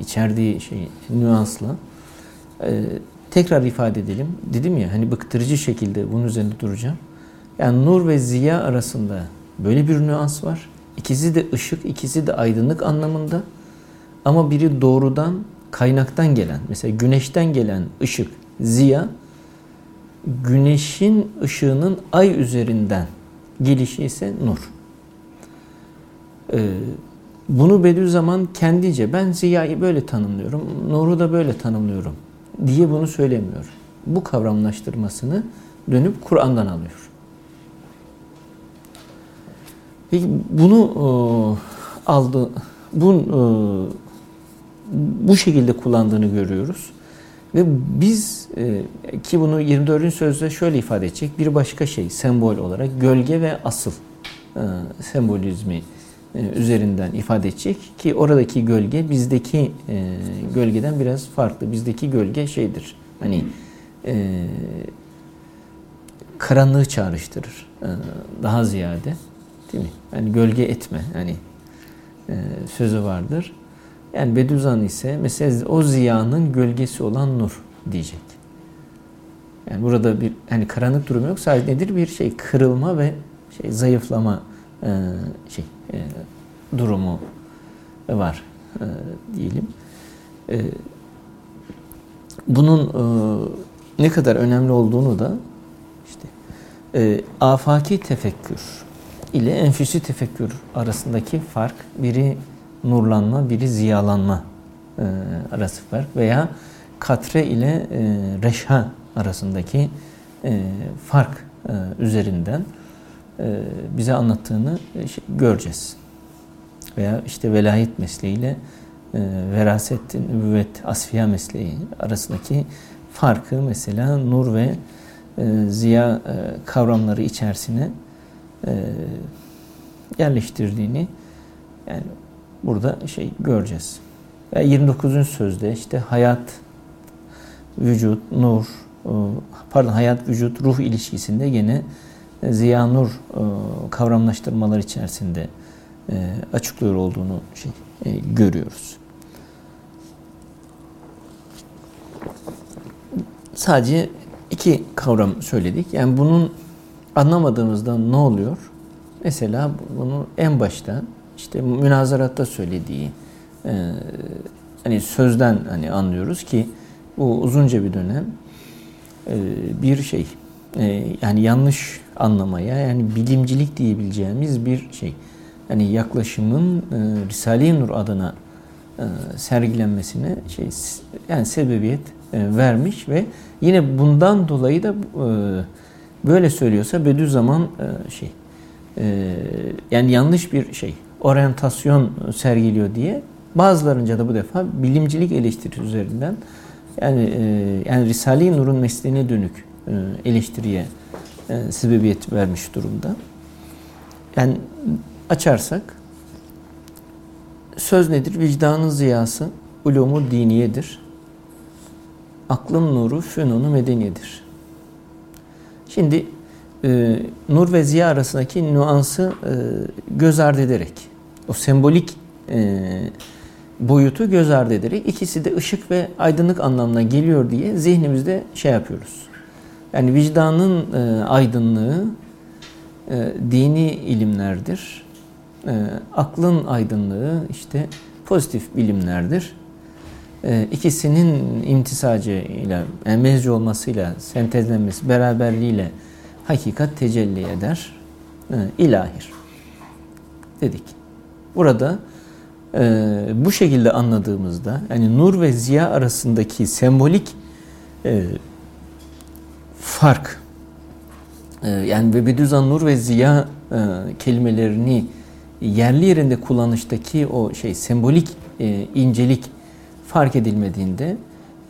içerdiği şey nüansla tekrar ifade edelim. Dedim ya hani bıktırıcı şekilde bunun üzerinde duracağım. Yani nur ve ziya arasında böyle bir nüans var. İkisi de ışık, ikisi de aydınlık anlamında. Ama biri doğrudan kaynaktan gelen, mesela güneşten gelen ışık, ziya, güneşin ışığının ay üzerinden gelişi ise nur. Ee, bunu Bediüzzaman kendince ben ziyayı böyle tanımlıyorum, nuru da böyle tanımlıyorum diye bunu söylemiyor. Bu kavramlaştırmasını dönüp Kur'an'dan alıyor. Peki bunu e, aldı, bu e, bu şekilde kullandığını görüyoruz. Ve biz e, ki bunu 24. sözde şöyle ifade edecek bir başka şey sembol olarak gölge ve asıl e, sembolizmi üzerinden ifade edecek ki oradaki gölge bizdeki e, gölgeden biraz farklı. Bizdeki gölge şeydir. Hani e, karanlığı çağrıştırır e, daha ziyade. Değil mi? Yani gölge etme yani e, sözü vardır. Yani Bediüzzaman ise mesela o ziyanın gölgesi olan nur diyecek. Yani burada bir hani karanlık durum yok. Sadece nedir? Bir şey kırılma ve şey zayıflama e, şey e, durumu var e, diyelim. E, bunun e, ne kadar önemli olduğunu da işte e, afaki tefekkür ile enfüsi tefekkür arasındaki fark biri nurlanma, biri ziyalanma e, arası fark veya katre ile e, reşha arasındaki e, fark e, üzerinden bize anlattığını e, şey, göreceğiz. Veya işte velayet mesleğiyle e, veraset, nübüvvet, asfiya mesleği arasındaki farkı mesela nur ve e, ziya e, kavramları içerisine e, yerleştirdiğini yani burada şey göreceğiz. Ve 29. sözde işte hayat, vücut, nur, e, pardon hayat, vücut, ruh ilişkisinde yine ziya nur e, kavramlaştırmalar içerisinde e, açıklıyor olduğunu şey görüyoruz. Sadece iki kavram söyledik. Yani bunun anlamadığımızda ne oluyor? Mesela bunu en başta işte münazaratta söylediği e, hani sözden hani anlıyoruz ki bu uzunca bir dönem e, bir şey e, yani yanlış anlamaya yani bilimcilik diyebileceğimiz bir şey. Yani yaklaşımın e, Risale-i Nur adına e, sergilenmesine şey yani sebebiyet e, vermiş ve yine bundan dolayı da e, böyle söylüyorsa Bediüzzaman e, şey e, yani yanlış bir şey oryantasyon sergiliyor diye bazılarınca da bu defa bilimcilik eleştirisi üzerinden yani e, yani Risale-i Nur'un mesleğine dönük e, eleştiriye e, sebebiyet vermiş durumda. Yani açarsak söz nedir? Vicdanın ziyası ulumu diniyedir. Aklın nuru fünunu medeniyedir. Şimdi e, nur ve ziya arasındaki nüansı e, göz ardı ederek, o sembolik e, boyutu göz ardı ederek ikisi de ışık ve aydınlık anlamına geliyor diye zihnimizde şey yapıyoruz. Yani vicdanın e, aydınlığı e, dini ilimlerdir. E, aklın aydınlığı işte pozitif bilimlerdir. E, ikisinin imtisacı ile, yani mezci olmasıyla, sentezlenmesi, beraberliğiyle hakikat tecelli eder. E, ilahir. Dedik. Burada e, bu şekilde anladığımızda yani nur ve ziya arasındaki sembolik e, fark e, yani ve Bediüzzaman nur ve ziya e, kelimelerini yerli yerinde kullanıştaki o şey sembolik e, incelik fark edilmediğinde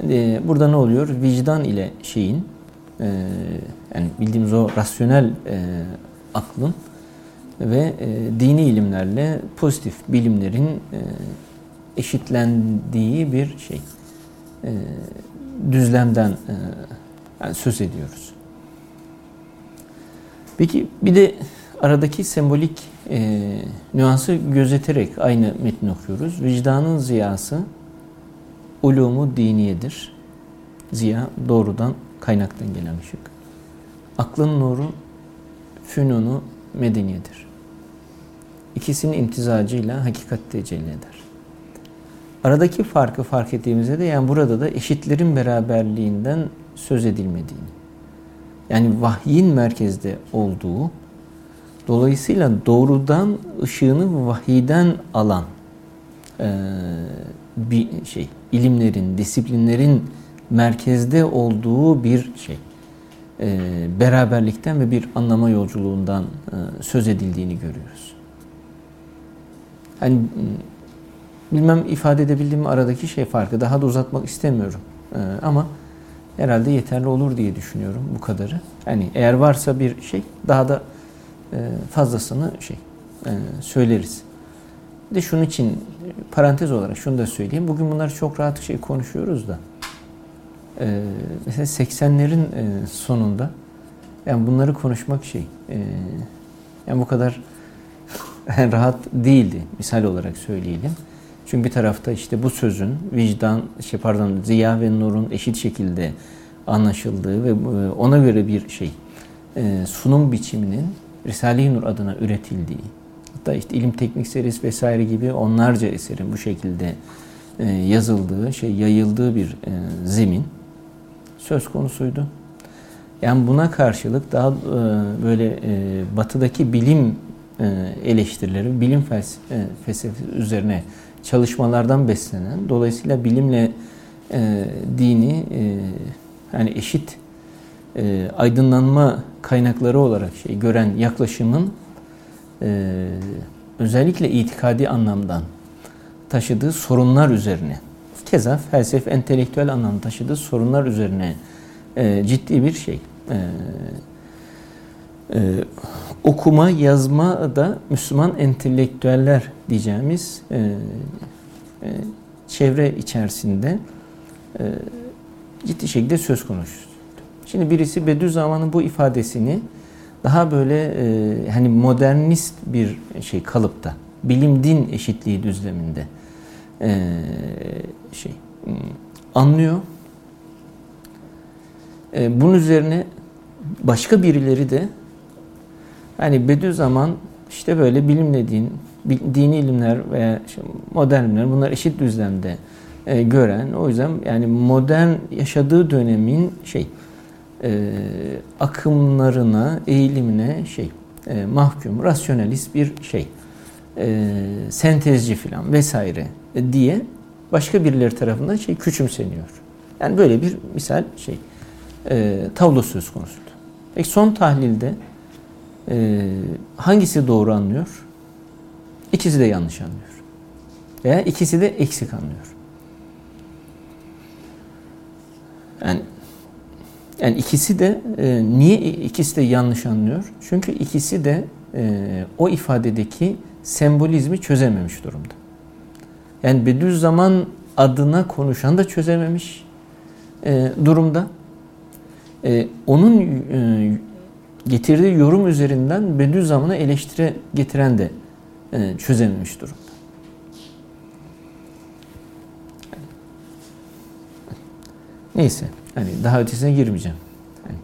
e, burada ne oluyor? Vicdan ile şeyin yani bildiğimiz o rasyonel aklın ve dini ilimlerle pozitif bilimlerin eşitlendiği bir şey. Düzlemden e, yani söz ediyoruz. Peki bir de aradaki sembolik e, nüansı gözeterek aynı metni okuyoruz. Vicdanın ziyası ulumu diniyedir. Ziya doğrudan kaynaktan gelen ışık. Aklın nuru fünunu medeniyedir. İkisinin imtizacıyla hakikat tecelli eder. Aradaki farkı fark ettiğimizde de yani burada da eşitlerin beraberliğinden söz edilmediğini, yani vahyin merkezde olduğu, dolayısıyla doğrudan ışığını vahiyden alan e, bir şey, ilimlerin, disiplinlerin merkezde olduğu bir şey, e, beraberlikten ve bir anlama yolculuğundan e, söz edildiğini görüyoruz. Hani bilmem ifade edebildiğim aradaki şey farkı. Daha da uzatmak istemiyorum. E, ama herhalde yeterli olur diye düşünüyorum bu kadarı. Yani eğer varsa bir şey daha da e, fazlasını şey e, söyleriz. Bir de şunun için parantez olarak şunu da söyleyeyim. Bugün bunları çok rahat şey konuşuyoruz da. E, mesela 80'lerin sonunda yani bunları konuşmak şey yani bu kadar rahat değildi. Misal olarak söyleyelim. Çünkü bir tarafta işte bu sözün vicdan, şey pardon, ziya ve nurun eşit şekilde anlaşıldığı ve e, ona göre bir şey e, sunum biçiminin Risale-i Nur adına üretildiği, hatta işte ilim teknik serisi vesaire gibi onlarca eserin bu şekilde e, yazıldığı, şey yayıldığı bir zemin söz konusuydu. Yani buna karşılık daha böyle batıdaki bilim eleştirileri, bilim felsefesi üzerine çalışmalardan beslenen, dolayısıyla bilimle e, dini e, yani eşit e, aydınlanma kaynakları olarak şey gören yaklaşımın e, özellikle itikadi anlamdan taşıdığı sorunlar üzerine, keza felsefe entelektüel anlamda taşıdığı sorunlar üzerine e, ciddi bir şey. E, e, okuma, yazma da Müslüman entelektüeller diyeceğimiz e, e, çevre içerisinde e, ciddi şekilde söz konusu. Şimdi birisi Bediüzzaman'ın bu ifadesini daha böyle e, hani modernist bir şey kalıpta, bilim din eşitliği düzleminde e, şey anlıyor. E, bunun üzerine başka birileri de yani Bediüzzaman işte böyle bilimle din, dini ilimler veya işte modern ilimler bunlar eşit düzlemde e, gören o yüzden yani modern yaşadığı dönemin şey e, akımlarına, eğilimine şey e, mahkum, rasyonalist bir şey e, sentezci filan vesaire diye başka birileri tarafından şey küçümseniyor. Yani böyle bir misal şey e, tablo söz konusuydu. Peki son tahlilde e, hangisi doğru anlıyor? İkisi de yanlış anlıyor. Veya ikisi de eksik anlıyor. Yani yani ikisi de e, niye ikisi de yanlış anlıyor? Çünkü ikisi de e, o ifadedeki sembolizmi çözememiş durumda. Yani Bediüzzaman adına konuşan da çözememiş e, durumda. E, onun e, getirdiği yorum üzerinden Bediüzzaman'a eleştiri getiren de e, çözememiş durumda. Neyse. Hani daha ötesine girmeyeceğim. Yani,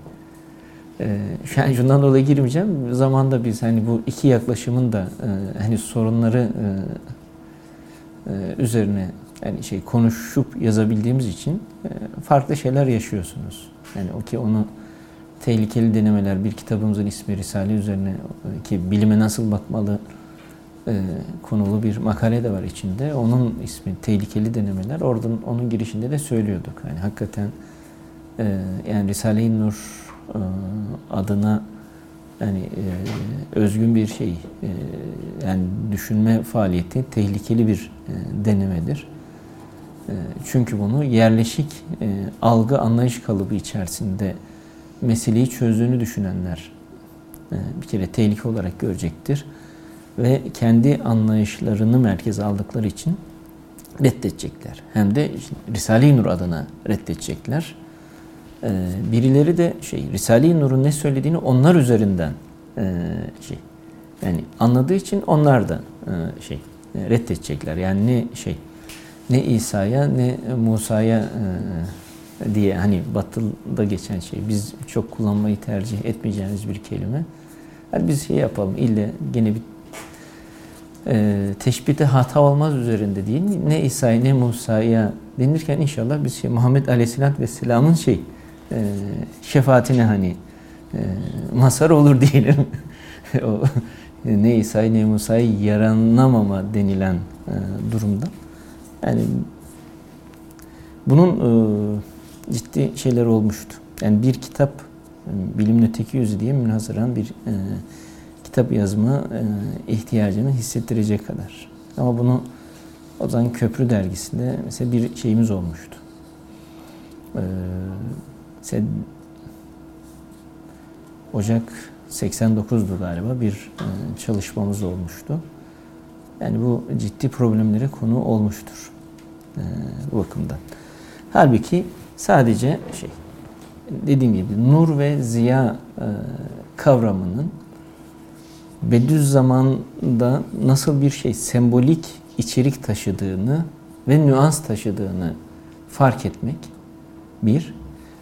e, yani şundan dolayı girmeyeceğim. Zamanda biz hani bu iki yaklaşımın da e, hani sorunları e, e, üzerine yani şey konuşup yazabildiğimiz için farklı şeyler yaşıyorsunuz. Yani o ki onu tehlikeli denemeler bir kitabımızın ismi Risale üzerine ki bilime nasıl bakmalı e, konulu bir makale de var içinde. Onun ismi tehlikeli denemeler. Oradan onun girişinde de söylüyorduk. Yani hakikaten e, yani Risale-i Nur e, adına yani e, özgün bir şey e, yani düşünme faaliyeti tehlikeli bir e, denemedir. E, çünkü bunu yerleşik e, algı anlayış kalıbı içerisinde meseleyi çözdüğünü düşünenler e, bir kere tehlike olarak görecektir ve kendi anlayışlarını merkeze aldıkları için reddedecekler. Hem de Risale-i Nur adına reddedecekler. Ee, birileri de şey Risale-i Nur'un ne söylediğini onlar üzerinden e, şey yani anladığı için onlar da e, şey e, reddedecekler. Yani ne şey ne İsa'ya ne Musa'ya e, diye hani batılda geçen şey. Biz çok kullanmayı tercih etmeyeceğimiz bir kelime. Hadi biz şey yapalım. İlle gene bir e, teşbihte hata olmaz üzerinde değil? Ne İsa'ya ne Musa'ya denirken inşallah biz şey, Muhammed Aleyhisselatü Vesselam'ın şey e, şefaatine hani e, mazhar olur diyelim. o, ne İsa'ya ne Musa'ya yaranamama denilen e, durumda. Yani bunun e, ciddi şeyler olmuştu. Yani bir kitap bilimin öteki yüzü diye münhasıran bir e, kitap yazma e, ihtiyacını hissettirecek kadar. Ama bunu o zaman Köprü dergisinde mesela bir şeyimiz olmuştu. Ee, mesela Ocak 89'du galiba bir e, çalışmamız olmuştu. Yani bu ciddi problemlere konu olmuştur e, bu bakımdan. Halbuki sadece şey dediğim gibi nur ve ziya e, kavramının Bediüzzaman'da nasıl bir şey sembolik içerik taşıdığını ve nüans taşıdığını fark etmek bir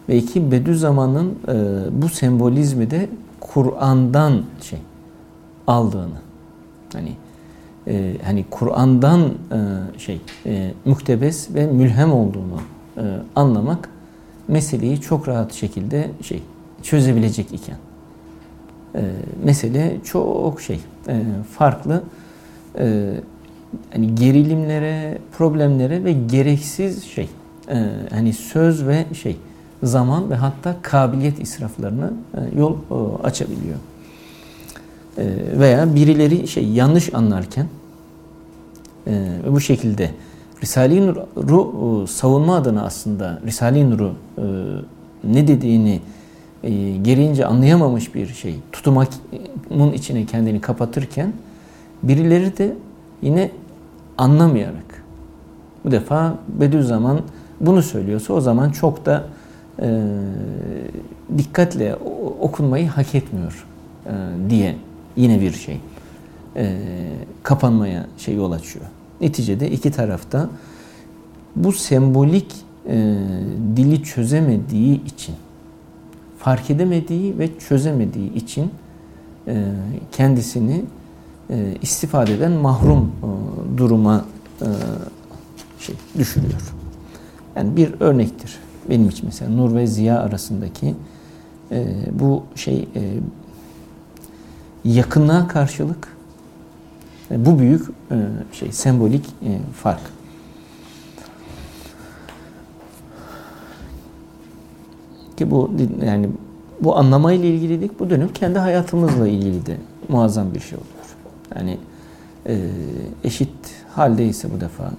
ve iki Bediüzzaman'ın e, bu sembolizmi de Kur'an'dan şey aldığını. Hani e, hani Kur'an'dan e, şey e, muktebes ve mülhem olduğunu e, anlamak meseleyi çok rahat şekilde şey çözebilecek iken e, mesele çok şey e, farklı e, hani gerilimlere, problemlere ve gereksiz şey e, hani söz ve şey zaman ve hatta kabiliyet israflarını e, yol e, açabiliyor. E, veya birileri şey yanlış anlarken e, bu şekilde Risale-i Nur'u e, savunma adına aslında Risale-i Nur'u e, ne dediğini e, gereğince anlayamamış bir şey tutumun içine kendini kapatırken birileri de yine anlamayarak bu defa Bediüzzaman bunu söylüyorsa o zaman çok da e, dikkatle okunmayı hak etmiyor e, diye yine bir şey e, kapanmaya şey yol açıyor. Neticede iki tarafta bu sembolik e, dili çözemediği için fark edemediği ve çözemediği için e, kendisini e, istifadeden mahrum e, duruma e, şey düşürüyor. Yani bir örnektir. Benim için mesela Nur ve Ziya arasındaki e, bu şey e, yakınlığa karşılık bu büyük e, şey sembolik e, fark. Ki bu yani bu anlamayla ilgililik bu dönem kendi hayatımızla ilgili de muazzam bir şey oluyor. Yani e, eşit haldeyse bu defa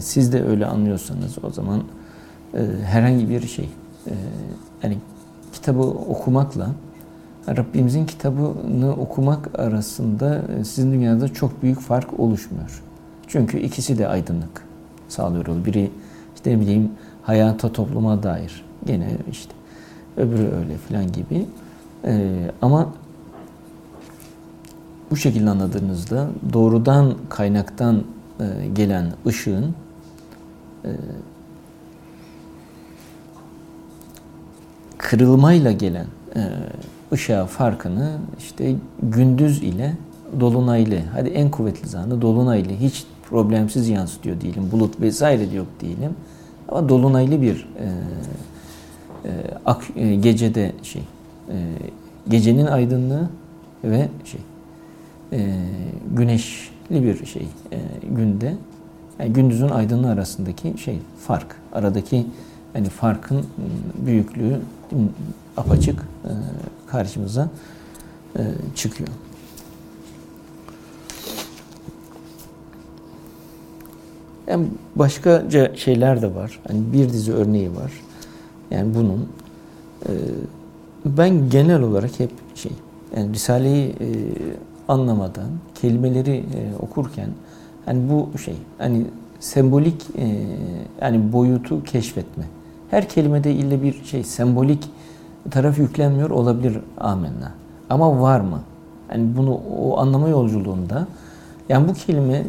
siz de öyle anlıyorsanız o zaman herhangi bir şey yani kitabı okumakla Rabbimizin kitabını okumak arasında e, sizin dünyada çok büyük fark oluşmuyor. Çünkü ikisi de aydınlık sağlıyor. Biri işte ne bileyim hayata, topluma dair Gene işte öbürü öyle filan gibi. Ee, ama bu şekilde anladığınızda doğrudan kaynaktan e, gelen ışığın e, kırılmayla gelen e, ışığa farkını işte gündüz ile dolunaylı, hadi en kuvvetli zamanı dolunaylı hiç problemsiz yansıtıyor diyelim, bulut vesaire yok diyelim. Ama dolunaylı bir e, e, ak, e, gecede şey e, gecenin aydınlığı ve şey e, güneşli bir şey e, günde yani gündüzün aydınlığı arasındaki şey fark aradaki yani farkın büyüklüğü apaçık e, karşımıza e, çıkıyor. Yani başkaca şeyler de var. Hani bir dizi örneği var. Yani bunun e, ben genel olarak hep şey yani Risale'yi anlamadan kelimeleri okurken hani bu şey hani sembolik yani boyutu keşfetme. Her kelimede ille bir şey sembolik taraf yüklenmiyor olabilir amenna. Ama var mı? Yani bunu o anlama yolculuğunda yani bu kelime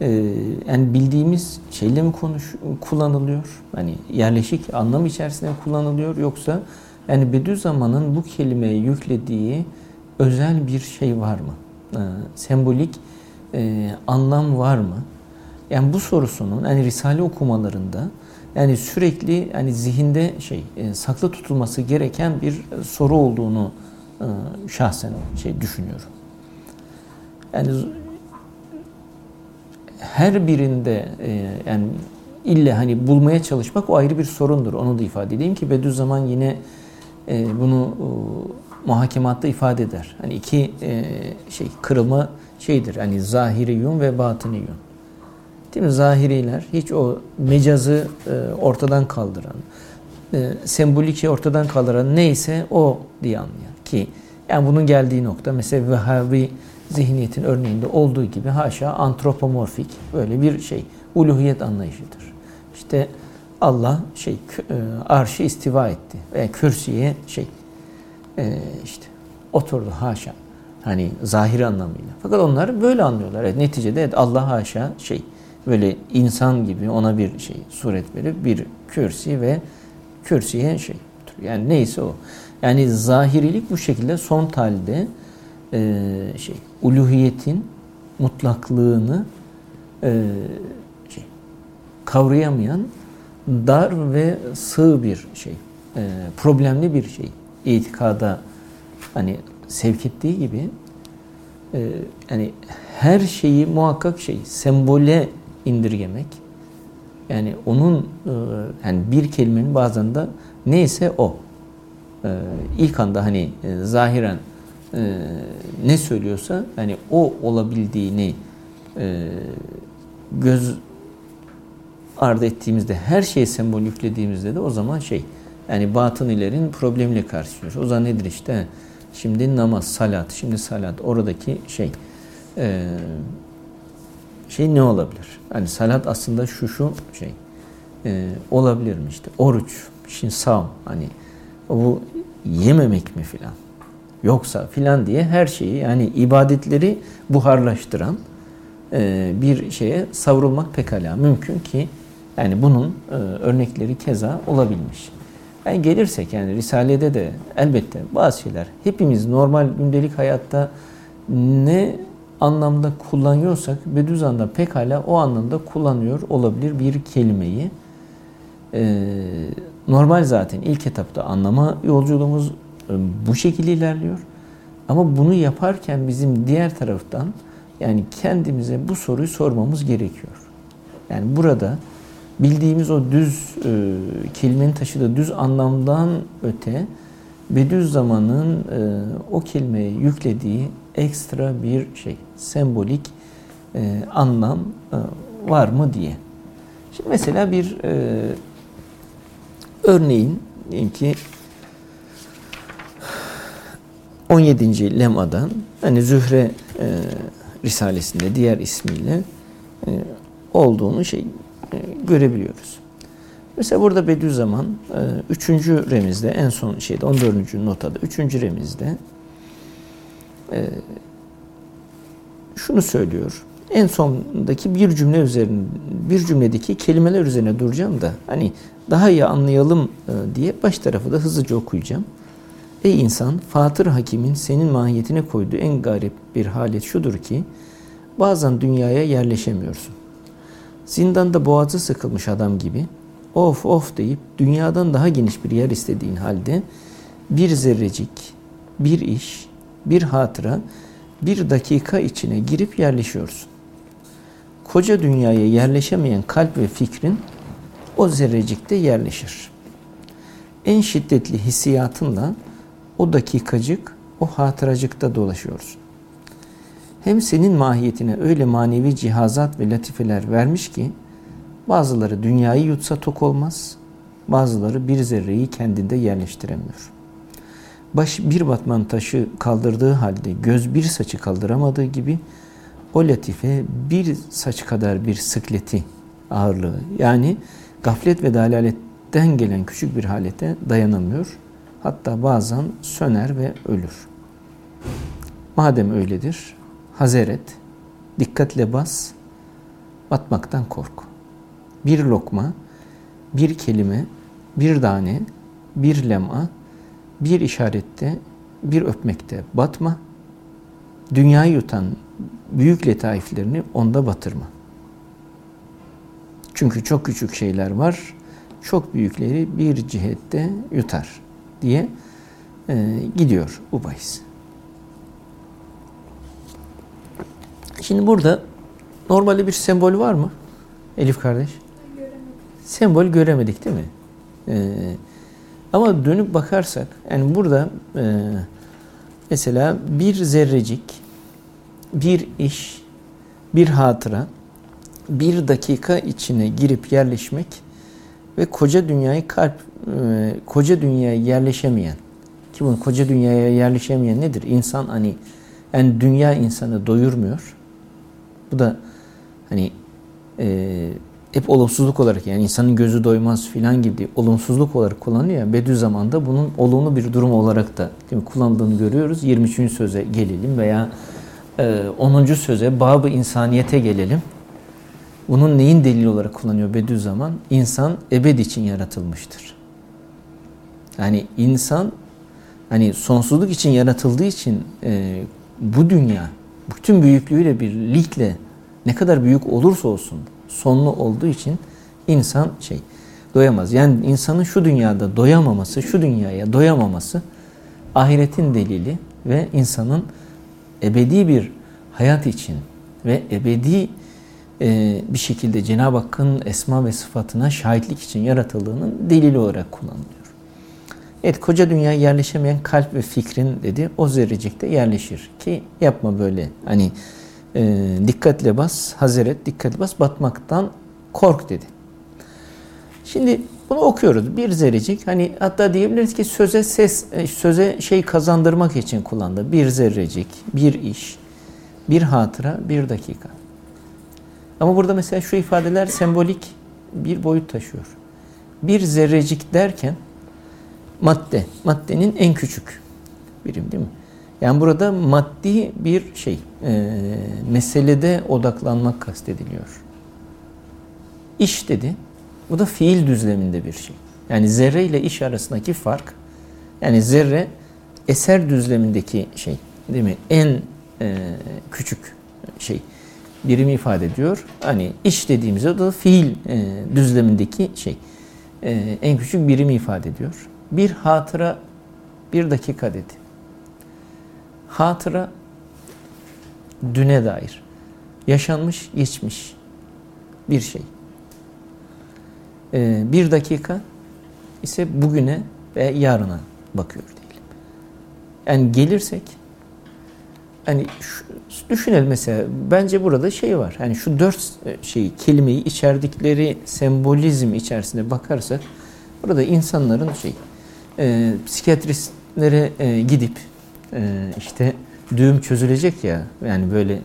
e, yani bildiğimiz şeyle mi konuş kullanılıyor? Hani yerleşik anlam içerisinde kullanılıyor yoksa yani Bediüzzaman'ın bu kelimeye yüklediği özel bir şey var mı? E, sembolik e, anlam var mı? Yani bu sorusunun hani Risale okumalarında yani sürekli hani zihinde şey e, saklı tutulması gereken bir soru olduğunu e, şahsen şey düşünüyorum. Yani her birinde e, yani ille hani bulmaya çalışmak o ayrı bir sorundur. Onu da ifade edeyim ki Bediüzzaman yine e, bunu e, muhakematta ifade eder. Hani iki e, şey kırılma şeydir. Hani zahiriyun ve batıniyun. Değil mi? Zahiriler hiç o mecazı e, ortadan kaldıran, e, sembolik şey ortadan kaldıran neyse o diye anlayan ki yani bunun geldiği nokta mesela Vehhabi zihniyetin örneğinde olduğu gibi haşa antropomorfik böyle bir şey uluhiyet anlayışıdır. İşte Allah şey e, arşı istiva etti ve kürsüye şey e, işte oturdu haşa. Hani zahir anlamıyla. Fakat onlar böyle anlıyorlar. Evet, neticede evet, Allah haşa şey böyle insan gibi ona bir şey suret verip bir kürsi ve kürsüye şey yani neyse o. Yani zahirilik bu şekilde son talde e, şey uluhiyetin mutlaklığını e, şey, kavrayamayan dar ve sığ bir şey, e, problemli bir şey itikada hani sevk ettiği gibi e, yani her şeyi muhakkak şey sembole indirgemek yani onun e, yani bir kelimenin bazen de neyse o e, ilk anda hani e, zahiren ne söylüyorsa yani o olabildiğini göz ardı ettiğimizde her şeyi sembol yüklediğimizde de o zaman şey yani batınilerin problemiyle karşılıyoruz. O zaman nedir işte? Şimdi namaz, salat, şimdi salat oradaki şey e, şey ne olabilir? Yani salat aslında şu şu şey e, olabilir mi işte? Oruç, şimdi savm hani bu yememek mi filan? Yoksa filan diye her şeyi yani ibadetleri buharlaştıran e, bir şeye savrulmak pekala mümkün ki yani bunun e, örnekleri keza olabilmiş. Yani gelirsek yani Risale'de de elbette bazı şeyler hepimiz normal gündelik hayatta ne anlamda kullanıyorsak Bediüzzaman pekala o anlamda kullanıyor olabilir bir kelimeyi. Ee, normal zaten ilk etapta anlama yolculuğumuz e, bu şekilde ilerliyor. Ama bunu yaparken bizim diğer taraftan yani kendimize bu soruyu sormamız gerekiyor. Yani burada bildiğimiz o düz e, kelimenin taşıdığı düz anlamdan öte Bediüzzaman'ın e, o kelimeye yüklediği ekstra bir şey, sembolik e, anlam e, var mı diye. Şimdi mesela bir e, örneğin diyelim ki 17. lemadan hani Zühre e, Risalesinde diğer ismiyle e, olduğunu şey e, görebiliyoruz. Mesela burada Bediüzzaman 3. E, remizde en son şeyde 14. notada 3. remizde e, şunu söylüyor. En sondaki bir cümle üzerine bir cümledeki kelimeler üzerine duracağım da hani daha iyi anlayalım diye baş tarafı da hızlıca okuyacağım. Ey insan, Fatır Hakim'in senin mahiyetine koyduğu en garip bir halet şudur ki bazen dünyaya yerleşemiyorsun. Zindanda boğazı sıkılmış adam gibi of of deyip dünyadan daha geniş bir yer istediğin halde bir zerrecik, bir iş, bir hatıra, bir dakika içine girip yerleşiyorsun. Koca dünyaya yerleşemeyen kalp ve fikrin o zerrecikte yerleşir. En şiddetli hissiyatınla o dakikacık, o hatıracıkta dolaşıyorsun. Hem senin mahiyetine öyle manevi cihazat ve latifeler vermiş ki bazıları dünyayı yutsa tok olmaz, bazıları bir zerreyi kendinde yerleştiremiyor. Baş bir batman taşı kaldırdığı halde göz bir saçı kaldıramadığı gibi o latife bir saç kadar bir sıkleti ağırlığı. Yani gaflet ve dalaletten gelen küçük bir halete dayanamıyor. Hatta bazen söner ve ölür. Madem öyledir, hazeret, dikkatle bas, batmaktan kork. Bir lokma, bir kelime, bir tane, bir lema, bir işarette, bir öpmekte batma. Dünyayı yutan büyük letaiflerini onda batırma. Çünkü çok küçük şeyler var, çok büyükleri bir cihette yutar diye e, gidiyor bu bahis. Şimdi burada normalde bir sembol var mı? Elif kardeş? Göremedik. Sembol göremedik değil mi? Ee, ama dönüp bakarsak, yani burada e, mesela bir zerrecik, bir iş, bir hatıra, bir dakika içine girip yerleşmek ve koca dünyayı kalp, e, koca dünyaya yerleşemeyen, ki bunu koca dünyaya yerleşemeyen nedir? İnsan hani, yani dünya insanı doyurmuyor. Bu da hani e, hep olumsuzluk olarak yani insanın gözü doymaz filan gibi olumsuzluk olarak kullanılıyor. Yani Bediüzzaman'da bunun olumlu bir durum olarak da değil mi, kullanıldığını görüyoruz. 23. söze gelelim veya e, 10. söze babı insaniyete gelelim. Bunun neyin delili olarak kullanıyor Bediüzzaman? İnsan ebed için yaratılmıştır. Yani insan hani sonsuzluk için yaratıldığı için e, bu dünya bütün büyüklüğüyle birlikte ne kadar büyük olursa olsun sonlu olduğu için insan şey doyamaz. Yani insanın şu dünyada doyamaması, şu dünyaya doyamaması ahiretin delili ve insanın ebedi bir hayat için ve ebedi e, bir şekilde Cenab-ı Hakk'ın esma ve sıfatına şahitlik için yaratıldığının delili olarak kullanılıyor. Evet koca dünya yerleşemeyen kalp ve fikrin dedi o zerrecikte yerleşir ki yapma böyle hani e, dikkatle bas, hazret, dikkatle bas, batmaktan kork dedi. Şimdi bunu okuyoruz. Bir zerrecik hani hatta diyebiliriz ki söze ses e, söze şey kazandırmak için kullandı. Bir zerrecik, bir iş, bir hatıra, bir dakika. Ama burada mesela şu ifadeler sembolik bir boyut taşıyor. Bir zerrecik derken madde, maddenin en küçük birim değil mi? Yani burada maddi bir şey, e, meselede odaklanmak kastediliyor. İş dedi, bu da fiil düzleminde bir şey. Yani zerre ile iş arasındaki fark, yani zerre eser düzlemindeki şey, değil mi? En e, küçük şey, birimi ifade ediyor. Hani iş dediğimizde da fiil e, düzlemindeki şey, e, en küçük birimi ifade ediyor. Bir hatıra bir dakika dedi. Hatıra düne dair. Yaşanmış, geçmiş bir şey. Ee, bir dakika ise bugüne ve yarına bakıyor diyelim. Yani gelirsek hani şu, düşünelim mesela bence burada şey var. Hani şu dört şeyi kelimeyi içerdikleri sembolizm içerisinde bakarsak burada insanların şey e, psikiyatristlere e, gidip e, işte düğüm çözülecek ya yani böyle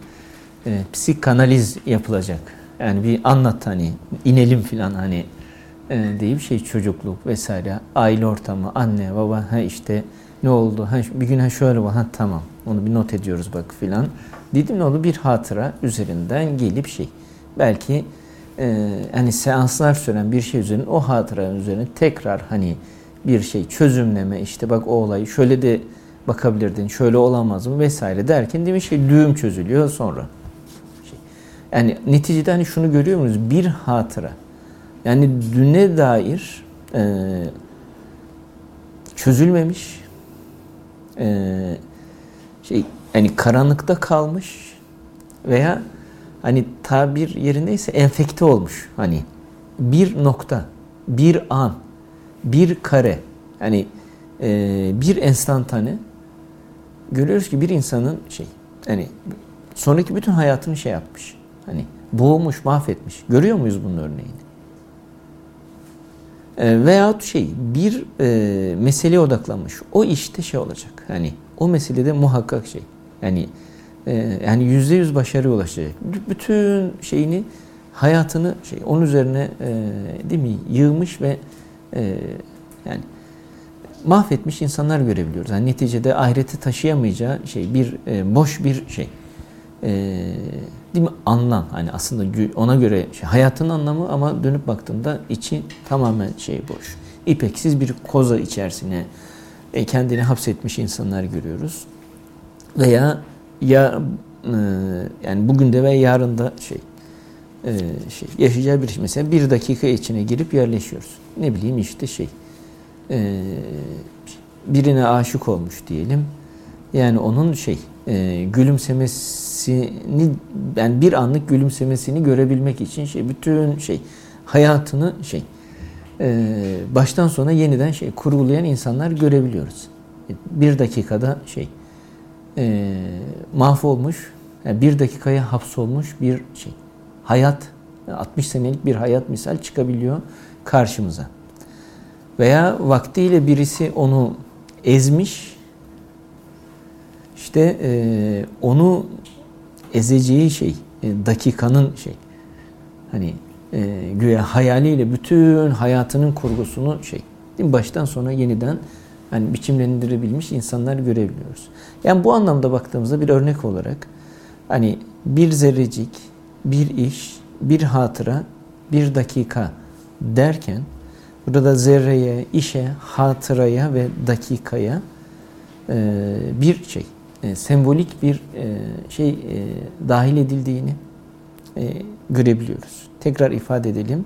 e, psikanaliz yapılacak. Yani bir anlat hani inelim filan hani e, diye bir şey çocukluk vesaire aile ortamı anne baba ha işte ne oldu ha bir gün ha şöyle var ha tamam onu bir not ediyoruz bak filan oldu bir hatıra üzerinden gelip şey belki e, hani seanslar süren bir şey üzerine o hatıra üzerine tekrar hani bir şey çözümleme işte bak o olayı şöyle de bakabilirdin, şöyle olamaz mı vesaire derken değil mi şey düğüm çözülüyor sonra. Şey. Yani neticede hani şunu görüyor muyuz? Bir hatıra. Yani düne dair e, çözülmemiş e, şey yani karanlıkta kalmış veya hani tabir yerindeyse enfekte olmuş. Hani bir nokta, bir an, bir kare. Yani e, bir enstantane görüyoruz ki bir insanın şey hani sonraki bütün hayatını şey yapmış. Hani boğmuş, mahvetmiş. Görüyor muyuz bunun örneğini? E, veyahut şey bir e, meseleye odaklanmış. O işte şey olacak. Hani o meselede muhakkak şey. Yani e, yani yüzde yüz başarıya ulaşacak. Bütün şeyini hayatını şey onun üzerine e, değil mi yığmış ve e, yani mahvetmiş insanlar görebiliyoruz. Yani neticede ahireti taşıyamayacağı şey bir e, boş bir şey. E, değil mi? Anlam. Hani aslında ona göre şey, hayatın anlamı ama dönüp baktığında içi tamamen şey boş. İpeksiz bir koza içerisine e, kendini hapsetmiş insanlar görüyoruz. Veya ya e, yani bugün de ve yarın da şey e, şey yaşayacağı bir şey. Mesela bir dakika içine girip yerleşiyoruz. Ne bileyim işte şey e, birine aşık olmuş diyelim. Yani onun şey e, gülümsemesini yani bir anlık gülümsemesini görebilmek için şey bütün şey hayatını şey e, baştan sona yeniden şey kurgulayan insanlar görebiliyoruz. Bir dakikada şey e, mahvolmuş, yani bir dakikaya hapsolmuş bir şey hayat 60 senelik bir hayat misal çıkabiliyor karşımıza. Veya vaktiyle birisi onu ezmiş, işte e, onu ezeceği şey, e, dakikanın şey, hani e, güya hayaliyle bütün hayatının kurgusunu şey, değil mi? baştan sona yeniden hani biçimlendirebilmiş insanlar görebiliyoruz. Yani bu anlamda baktığımızda bir örnek olarak hani bir zerrecik, bir iş, bir hatıra, bir dakika derken burada zerreye, işe, hatıraya ve dakikaya e, bir şey, e, sembolik bir e, şey dahil edildiğini görebiliyoruz. Tekrar ifade edelim.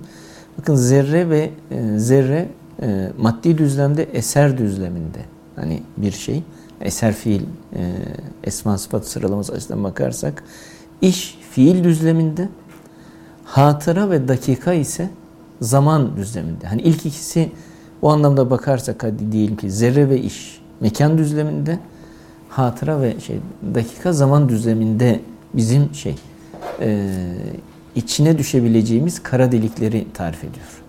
Bakın zerre ve zerre maddi düzlemde eser düzleminde hani bir şey. Eser fiil esma sıfat sıralaması açısından bakarsak iş fiil düzleminde hatıra ve dakika ise zaman düzleminde. Hani ilk ikisi o anlamda bakarsak hadi diyelim ki zerre ve iş mekan düzleminde hatıra ve şey dakika zaman düzleminde bizim şey e, içine düşebileceğimiz kara delikleri tarif ediyor.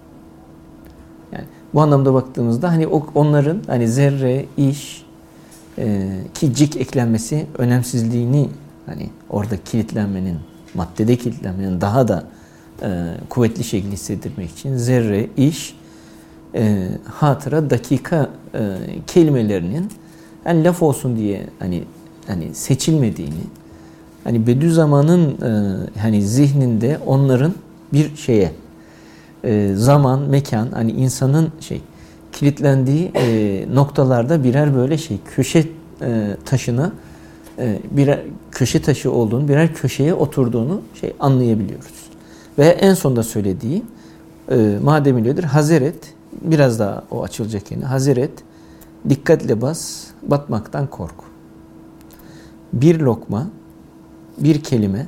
Yani bu anlamda baktığımızda hani onların hani zerre, iş e, ki cik eklenmesi önemsizliğini hani orada kilitlenmenin maddede kilitlenmenin daha da e, kuvvetli şekilde hissettirmek için zerre, iş, e, hatıra, dakika e, kelimelerinin yani laf olsun diye hani hani seçilmediğini, hani Bediüzzaman'ın e, hani zihninde onların bir şeye e, zaman, mekan, hani insanın şey kilitlendiği e, noktalarda birer böyle şey köşe e, taşını e, birer köşe taşı olduğunu, birer köşeye oturduğunu şey anlayabiliyoruz. Ve en sonda söylediği e, madem öyledir Hazret biraz daha o açılacak yine. Hazret dikkatle bas batmaktan kork. Bir lokma, bir kelime,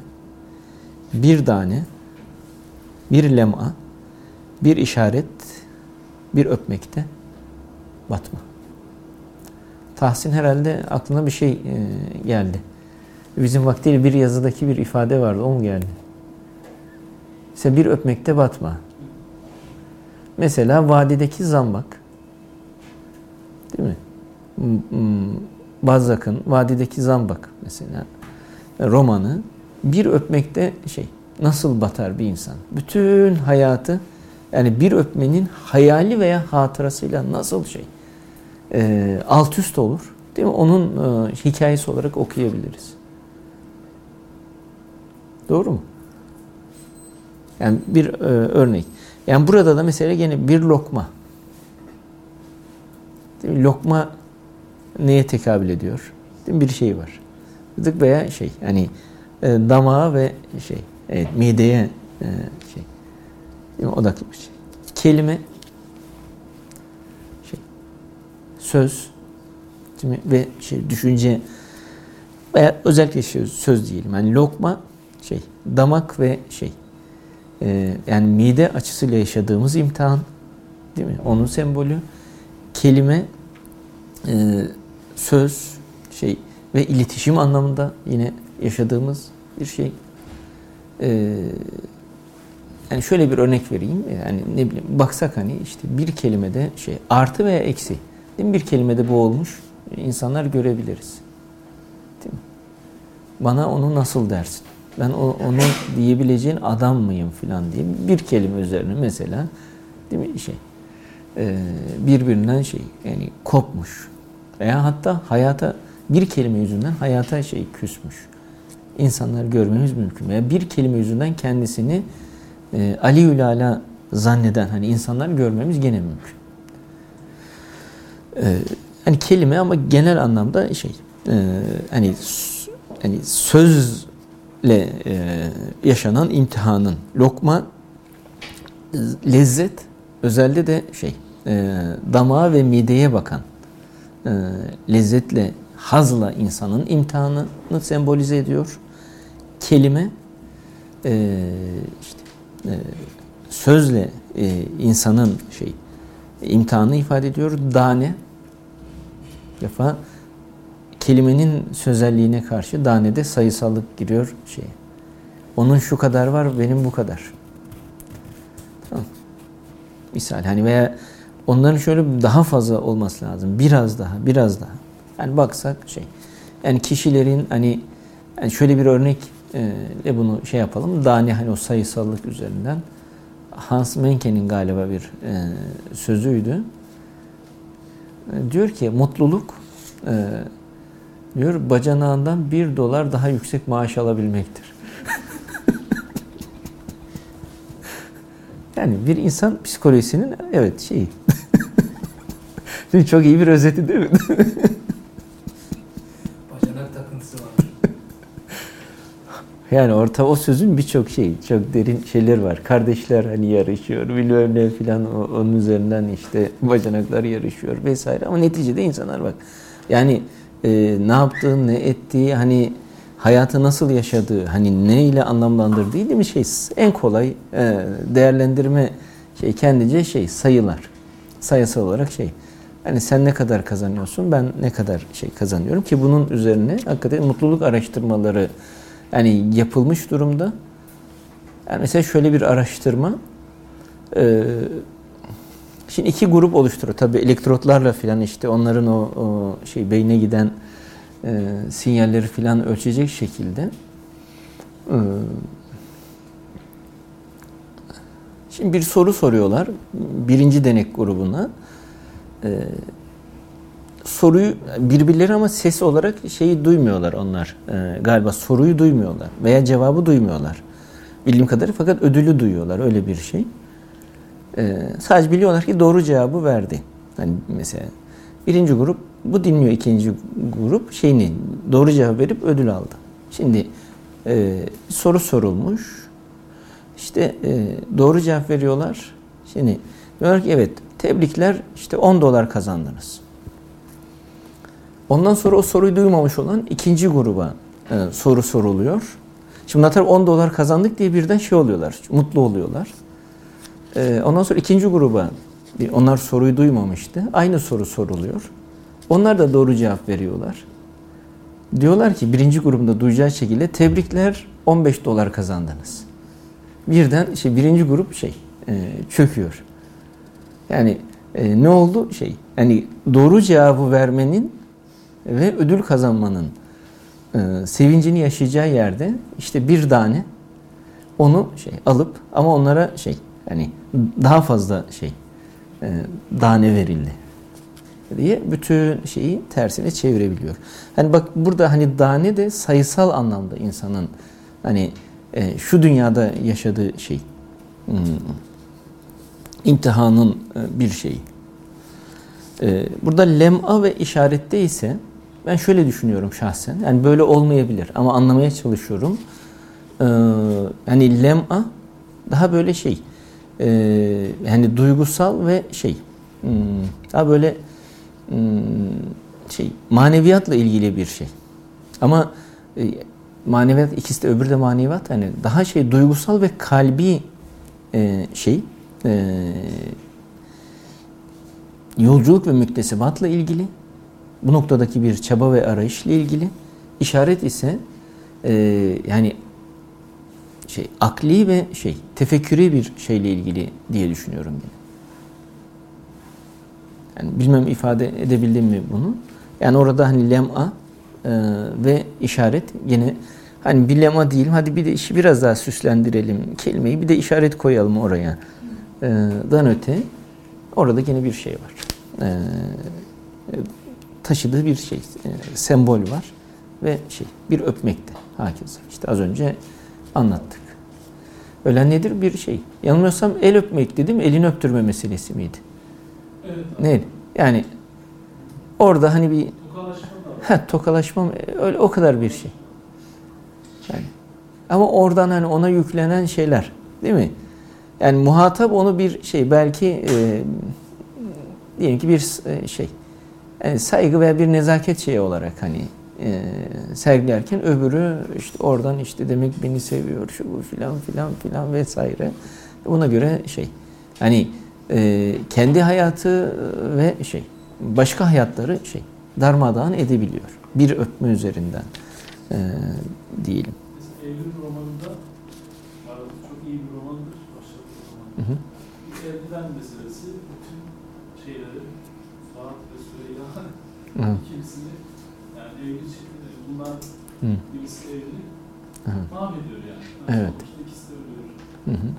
bir tane, bir lema, bir işaret, bir öpmekte batma. Tahsin herhalde aklına bir şey e, geldi. Bizim vaktiyle bir yazıdaki bir ifade vardı. O mu geldi? İşte bir öpmekte batma. Mesela vadideki zambak. Değil mi? Balzac'ın Vadideki Zambak mesela romanı bir öpmekte şey nasıl batar bir insan? Bütün hayatı yani bir öpmenin hayali veya hatırasıyla nasıl şey e, alt üst olur? Değil mi? Onun e, hikayesi olarak okuyabiliriz. Doğru mu? Yani bir e, örnek. Yani burada da mesela yine bir lokma. Değil mi? Lokma neye tekabül ediyor? Değil mi? Bir şey var. Gıdık veya şey yani e, damağa ve şey evet, mideye e, şey değil odaklı bir şey. Kelime şey söz değil mi? ve şey düşünce veya özellikle söz, söz diyelim. Yani lokma şey damak ve şey e, yani mide açısıyla yaşadığımız imtihan değil mi? Onun sembolü kelime e, söz şey ve iletişim anlamında yine yaşadığımız bir şey. E, yani şöyle bir örnek vereyim. Yani ne bileyim baksak hani işte bir kelimede şey artı veya eksi. Değil mi? Bir kelimede bu olmuş insanlar görebiliriz. Değil mi? Bana onu nasıl dersin? Ben o, onu diyebileceğin adam mıyım filan diye bir kelime üzerine mesela değil mi şey e, birbirinden şey yani kopmuş veya hatta hayata bir kelime yüzünden hayata şey küsmüş. İnsanlar görmemiz mümkün. Veya bir kelime yüzünden kendisini e, Ali Ala zanneden hani insanlar görmemiz gene mümkün. E, hani kelime ama genel anlamda şey e, hani hani sözle e, yaşanan imtihanın lokma lezzet özelde de şey e, damağa ve mideye bakan e, lezzetle hazla insanın imtihanını sembolize ediyor. Kelime e, işte e, sözle e, insanın şey imtihanını ifade ediyor. Dane defa kelimenin sözelliğine karşı danede sayısallık giriyor şey. Onun şu kadar var, benim bu kadar. Tamam. Misal hani veya onların şöyle daha fazla olması lazım. Biraz daha, biraz daha. Yani baksak şey. Yani kişilerin hani yani şöyle bir örnekle bunu şey yapalım. Dani hani o sayısallık üzerinden Hans Menken'in galiba bir e, sözüydü. E, diyor ki mutluluk e, diyor bacanağından bir dolar daha yüksek maaş alabilmektir. yani bir insan psikolojisinin evet şeyi. çok iyi bir özeti değil mi? Yani orta o sözün birçok şey, çok derin şeyler var. Kardeşler hani yarışıyor, bilmem ne filan onun üzerinden işte bacanaklar yarışıyor vesaire. Ama neticede insanlar bak yani e, ne yaptığı, ne ettiği, hani hayatı nasıl yaşadığı, hani ne ile anlamlandırdığı değil mi şey en kolay e, değerlendirme şey kendince şey sayılar. Sayısal olarak şey. Yani sen ne kadar kazanıyorsun, ben ne kadar şey kazanıyorum ki bunun üzerine hakikaten mutluluk araştırmaları yani yapılmış durumda. Yani mesela şöyle bir araştırma. E, şimdi iki grup oluşturuyor. Tabi elektrotlarla filan işte onların o, o şey beyne giden e, sinyalleri filan ölçecek şekilde. E, şimdi bir soru soruyorlar birinci denek grubuna. E, soruyu birbirleri ama ses olarak şeyi duymuyorlar onlar. E, galiba soruyu duymuyorlar veya cevabı duymuyorlar. Bildiğim kadarıyla fakat ödülü duyuyorlar öyle bir şey. E, sadece biliyorlar ki doğru cevabı verdi. Hani mesela birinci grup bu dinliyor ikinci grup şeyini doğru cevap verip ödül aldı. Şimdi e, soru sorulmuş. İşte e, doğru cevap veriyorlar. Şimdi diyorlar ki evet tebrikler işte 10 dolar kazandınız. Ondan sonra o soruyu duymamış olan ikinci gruba e, soru soruluyor. Şimdi tabii 10 dolar kazandık diye birden şey oluyorlar, mutlu oluyorlar. E, ondan sonra ikinci gruba, onlar soruyu duymamıştı. Aynı soru soruluyor. Onlar da doğru cevap veriyorlar. Diyorlar ki birinci grubunda duyacağı şekilde tebrikler 15 dolar kazandınız. Birden şey birinci grup şey e, çöküyor. Yani e, ne oldu şey? Yani doğru cevabı vermenin ve ödül kazanmanın e, sevincini yaşayacağı yerde işte bir tane onu şey alıp ama onlara şey yani daha fazla şey e, tane verildi diye bütün şeyi tersine çevirebiliyor. Hani bak burada hani tane de sayısal anlamda insanın hani e, şu dünyada yaşadığı şey hmm, imtihanın e, bir şeyi. E, burada lem'a ve işarette ise ben şöyle düşünüyorum şahsen. Yani böyle olmayabilir ama anlamaya çalışıyorum. Ee, yani lem'a daha böyle şey e, yani duygusal ve şey hmm, daha böyle hmm, şey maneviyatla ilgili bir şey. Ama e, maneviyat ikisi de öbürü de maneviyat hani daha şey duygusal ve kalbi e, şey e, yolculuk ve müktesebatla ilgili bu noktadaki bir çaba ve arayışla ilgili. işaret ise yani şey akli ve şey tefekkürü bir şeyle ilgili diye düşünüyorum yine. Yani bilmem ifade edebildim mi bunu? Yani orada hani lem'a e, ve işaret yine Hani bir lema değil, hadi bir de işi biraz daha süslendirelim kelimeyi, bir de işaret koyalım oraya. Ee, dan öte orada yine bir şey var. Ee, taşıdığı bir şey, e, sembol var ve şey bir öpmekte hakeza. İşte az önce anlattık. Ölen nedir? Bir şey. Yanılmıyorsam el öpmek dedim, elini öptürme meselesi miydi? Evet. Neydi? Yani orada hani bir Tokalaşma da var. ha, tokalaşma mı? öyle o kadar bir şey. Yani ama oradan hani ona yüklenen şeyler, değil mi? Yani muhatap onu bir şey belki e, diyelim ki bir e, şey yani saygı veya bir nezaket şeyi olarak hani e, sergilerken öbürü işte oradan işte demek beni seviyor şu bu filan filan filan vesaire. Buna göre şey hani e, kendi hayatı ve şey başka hayatları şey darmadağın edebiliyor. Bir öpme üzerinden e, diyelim. Eylül romanında çok iyi bir romandır. Başarılı bir roman. Hı hı. Eldiven meselesi bütün şeyleri Fuat ve Süreyya Hı. ikilisini yani evli çift- bunlar Hı. birisi evli Hı. mahvediyor yani. Evet. İkisi de ölüyor. Hı hı.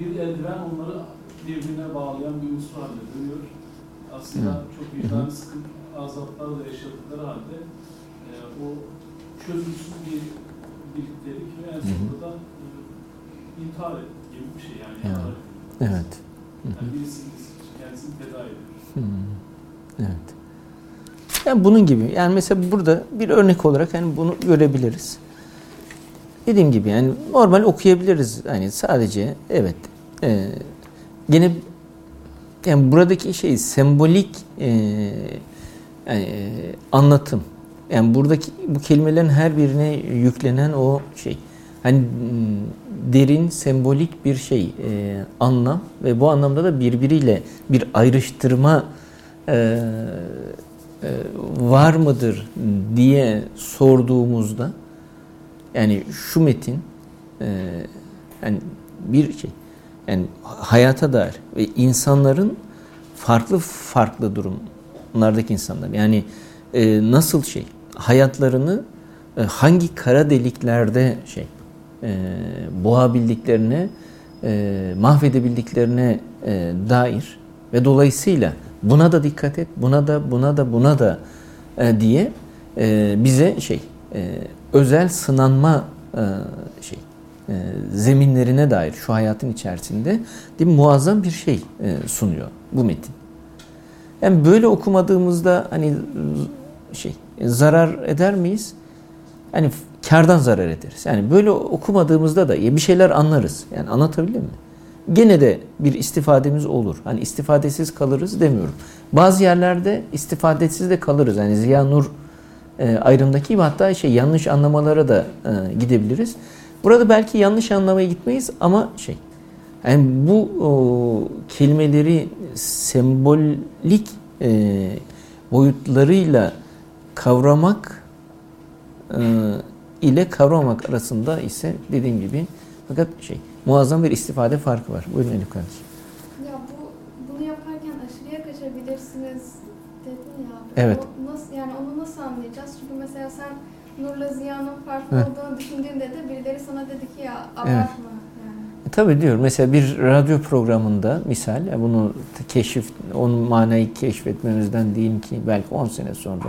Bir eldiven onları birbirine bağlayan bir unsur haline dönüyor. Aslında Hı. çok vicdanı sıkıntı, azaplarla yaşadıkları halde e, o çözümsüz bir birliktelik ve en Hı hı. sonunda da e, intihar gibi bir şey yani. Evet. Hı hı. Yani birisi kendisini feda ediyor. Hmm, Evet. Yani bunun gibi. Yani mesela burada bir örnek olarak hani bunu görebiliriz. Dediğim gibi yani normal okuyabiliriz. Yani sadece evet. E, gene yani buradaki şey sembolik e, yani, e, anlatım. Yani buradaki bu kelimelerin her birine yüklenen o şey. Hani m, derin sembolik bir şey e, anlam ve bu anlamda da birbiriyle bir ayrıştırma e, var mıdır diye sorduğumuzda yani şu metin e, yani bir şey yani hayata dair ve insanların farklı farklı durumlardaki insanlar yani e, nasıl şey hayatlarını e, hangi kara deliklerde şey boğabildiklerine mahvedebildiklerine dair ve dolayısıyla buna da dikkat et buna da buna da buna da e, diye e, bize şey e, özel sınanma e, şey e, zeminlerine dair şu hayatın içerisinde değil muazzam bir şey e, sunuyor bu metin. Yani böyle okumadığımızda hani şey zarar eder miyiz? Hani kardan zarar ederiz. Yani böyle okumadığımızda da bir şeyler anlarız. Yani anlatabildim mi? Gene de bir istifademiz olur. Hani istifadesiz kalırız demiyorum. Bazı yerlerde istifadesiz de kalırız. Yani Ziya Nur e, ayrımdaki hatta şey yanlış anlamalara da e, gidebiliriz. Burada belki yanlış anlamaya gitmeyiz ama şey yani bu o, kelimeleri sembolik e, boyutlarıyla kavramak e, ile kavramak arasında ise dediğim gibi fakat şey muazzam bir istifade farkı var. Buyurun Elif kardeşim. Ya bu bunu yaparken aşırıya kaçabilirsiniz dedin ya. Evet. O nasıl yani onu nasıl anlayacağız? Çünkü mesela sen Nur'la Ziya'nın farklı Heh. olduğunu düşündüğünde de birileri sana dedi ki ya Evet. abartma yani. E, tabii diyor. Mesela bir radyo programında misal ya bunu keşif, onun manayı keşfetmemizden diyeyim ki belki 10 sene sonra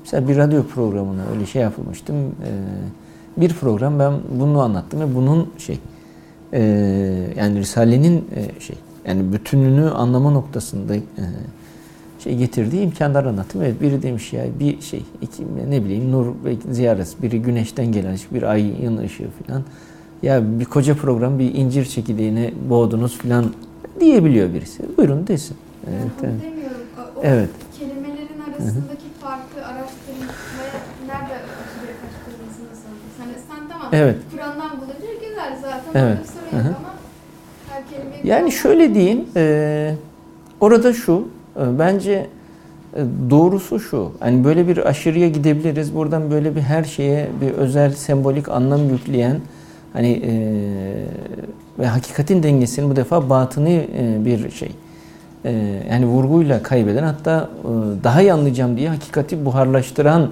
mesela bir radyo programına öyle şey yapılmıştım. Ee, bir program ben bunu anlattım ve bunun şey e, yani Risale'nin e, şey yani bütününü anlama noktasında e, şey getirdiği imkanlar anlattım. Evet biri demiş ya bir şey iki, ne bileyim nur ve ziyaret biri güneşten gelen ışık bir ayın ışığı falan. Ya bir koca program bir incir çekirdeğine boğdunuz falan diyebiliyor birisi. Buyurun desin. Evet, onu evet. demiyorum. O, Evet. kelimelerin arasındaki farkı araştırın ve nerede aşırıya kaçtığınızı nasıl? Hani sen tamam Evet. Güzel zaten Evet. ama her kelimeyi Yani şöyle diyeyim, e, orada şu, e, bence e, doğrusu şu, hani böyle bir aşırıya gidebiliriz, buradan böyle bir her şeye bir özel sembolik anlam yükleyen, hani e, ve hakikatin dengesini bu defa batını e, bir şey, e, yani vurguyla kaybeden hatta e, daha iyi anlayacağım diye hakikati buharlaştıran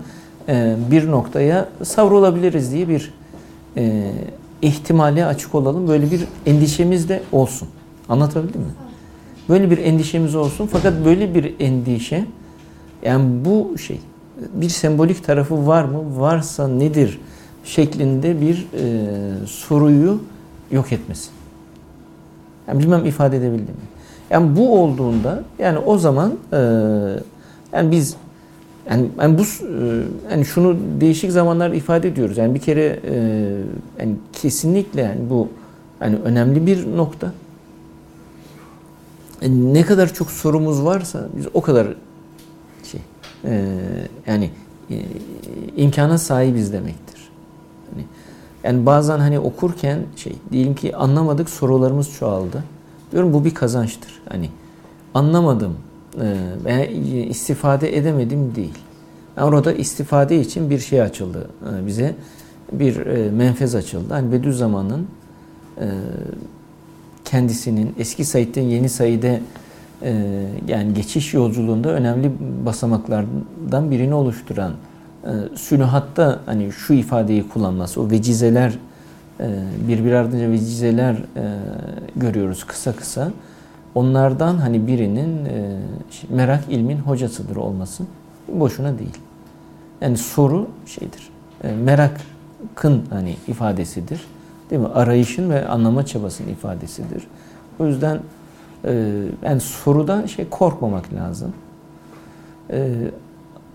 e, bir noktaya savrulabiliriz diye bir e, ihtimale açık olalım. Böyle bir endişemiz de olsun. Anlatabildim mi? Böyle bir endişemiz olsun. Fakat böyle bir endişe yani bu şey bir sembolik tarafı var mı? Varsa nedir? şeklinde bir e, soruyu yok etmesin. Yani bilmem ifade edebildim mi? Yani bu olduğunda yani o zaman e, yani biz yani, yani bu e, yani şunu değişik zamanlar ifade ediyoruz. Yani bir kere e, yani kesinlikle yani bu yani önemli bir nokta. Yani ne kadar çok sorumuz varsa biz o kadar şey e, yani e, imkana sahibiz demektir. Yani, yani bazen hani okurken şey diyelim ki anlamadık sorularımız çoğaldı. Diyorum bu bir kazançtır. Hani anlamadım veya istifade edemedim değil. Yani orada istifade için bir şey açıldı bize. Bir menfez açıldı. Hani Bediüzzaman'ın kendisinin eski Said'den yeni Said'e yani geçiş yolculuğunda önemli basamaklardan birini oluşturan sünuhatta hani şu ifadeyi kullanması, o vecizeler birbir ardınca vecizeler görüyoruz kısa kısa. Onlardan hani birinin merak ilmin hocasıdır olması boşuna değil. Yani soru şeydir. Merakın hani ifadesidir. Değil mi? Arayışın ve anlama çabasının ifadesidir. O yüzden yani sorudan şey korkmamak lazım.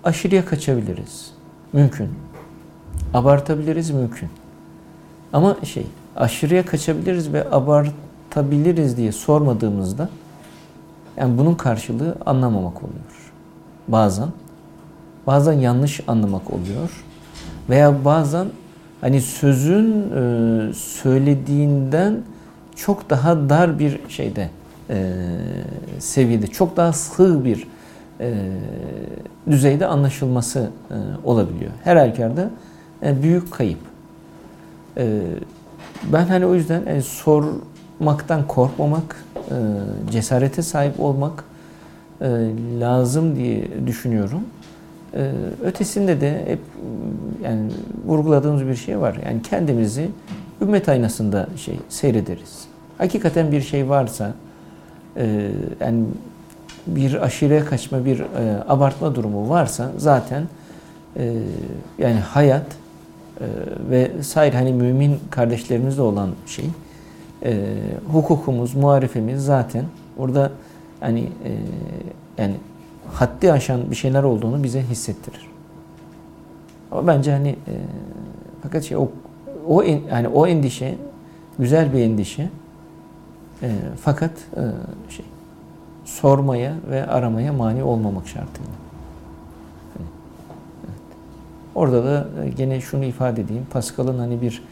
Aşırıya kaçabiliriz. Mümkün. Abartabiliriz mümkün. Ama şey aşırıya kaçabiliriz ve abartabiliriz diye sormadığımızda yani bunun karşılığı anlamamak oluyor. Bazen bazen yanlış anlamak oluyor veya bazen hani sözün e, söylediğinden çok daha dar bir şeyde e, seviyede çok daha sığ bir e, düzeyde anlaşılması e, olabiliyor. Her halükarda büyük kayıp. Ben hani o yüzden e, sormaktan korkmamak, e, cesarete sahip olmak e, lazım diye düşünüyorum. E, ötesinde de hep yani vurguladığımız bir şey var. Yani kendimizi ümmet aynasında şey seyrederiz. Hakikaten bir şey varsa yani bir aşireye kaçma, bir abartma durumu varsa zaten yani hayat ve sair hani mümin kardeşlerimizde olan şey e, hukukumuz, muharifemiz zaten orada hani e, yani haddi aşan bir şeyler olduğunu bize hissettirir. Ama bence hani e, fakat şey o o yani o endişe güzel bir endişe. E, fakat e, şey sormaya ve aramaya mani olmamak şartıyla. Evet. Orada da e, gene şunu ifade edeyim. Pascal'ın hani bir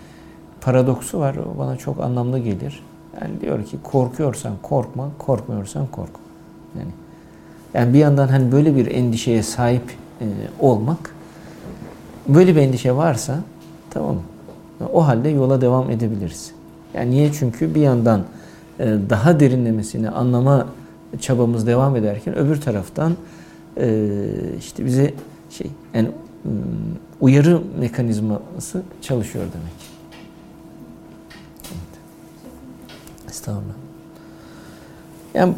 paradoksu var. O bana çok anlamlı gelir. Yani diyor ki korkuyorsan korkma, korkmuyorsan kork. Yani yani bir yandan hani böyle bir endişeye sahip e, olmak böyle bir endişe varsa tamam o halde yola devam edebiliriz. Yani niye? Çünkü bir yandan e, daha derinlemesine anlama çabamız devam ederken öbür taraftan e, işte bize şey yani uyarı mekanizması çalışıyor demek. Estağfurullah. Yani,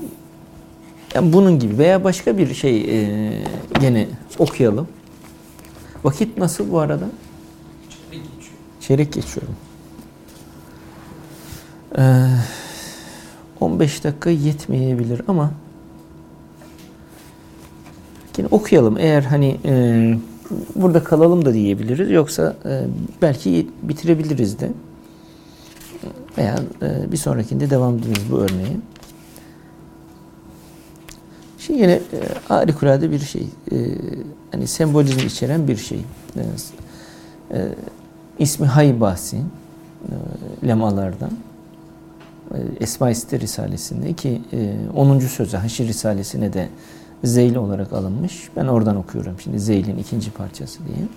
yani bunun gibi veya başka bir şey e, gene okuyalım. Vakit nasıl bu arada? Çeyrek geçiyor. Çeyrek geçiyorum. Ee, 15 dakika yetmeyebilir ama yine okuyalım. Eğer hani e, burada kalalım da diyebiliriz. Yoksa e, belki bitirebiliriz de. Veya e, bir sonrakinde devam ederiz bu örneği. Şimdi yine e, harikulade bir şey. E, hani sembolizm içeren bir şey. E, e, e, lemalardan. E, Esma-i Site Risalesi'nde ki 10. E, sözü Haşir Risalesi'ne de Zeyl olarak alınmış. Ben oradan okuyorum şimdi Zeyl'in ikinci parçası diye.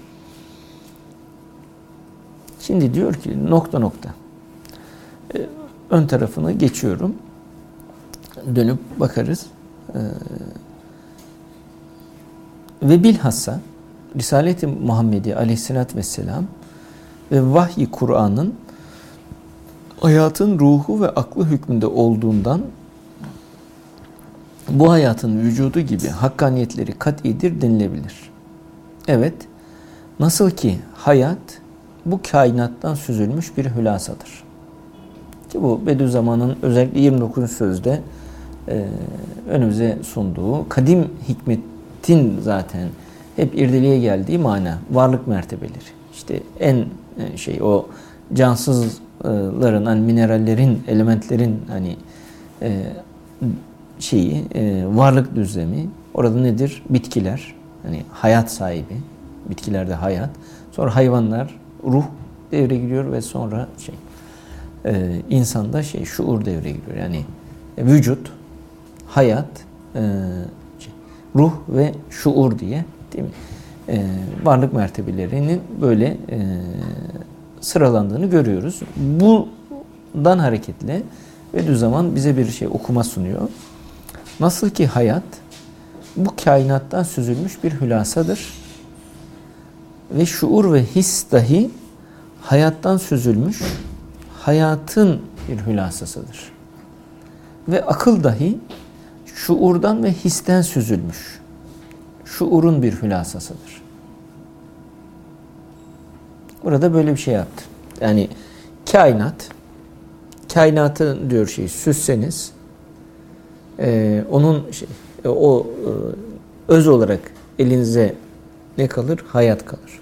Şimdi diyor ki nokta nokta. E, ön tarafını geçiyorum. Dönüp bakarız. Ve bilhassa Risalet-i Muhammedi aleyhissalatü vesselam ve vahyi Kur'an'ın hayatın ruhu ve aklı hükmünde olduğundan bu hayatın vücudu gibi hakkaniyetleri kat'idir denilebilir. Evet, nasıl ki hayat bu kainattan süzülmüş bir hülasadır. Ki bu Bediüzzaman'ın özellikle 29. sözde e, önümüze sunduğu kadim hikmetin zaten hep irdeliğe geldiği mana, varlık mertebeleri. İşte en e, şey o cansızların, hani minerallerin, elementlerin hani e, şeyi, e, varlık düzlemi. Orada nedir? Bitkiler, hani hayat sahibi, bitkilerde hayat. Sonra hayvanlar, ruh devre giriyor ve sonra şey, e, insanda şey, şuur devre giriyor. Yani vücut, hayat, e, şey, ruh ve şuur diye değil mi? E, varlık mertebelerinin böyle e, sıralandığını görüyoruz. Bundan hareketle Bediüzzaman bize bir şey okuma sunuyor. Nasıl ki hayat bu kainattan süzülmüş bir hülasadır ve şuur ve his dahi hayattan süzülmüş hayatın bir hülasasıdır. Ve akıl dahi şuurdan ve histen süzülmüş şuurun bir hülasasıdır. Burada böyle bir şey yaptı. Yani kainat, kainatın diyor şey süsseniz, e, onun şey, e, o e, öz olarak elinize ne kalır? Hayat kalır.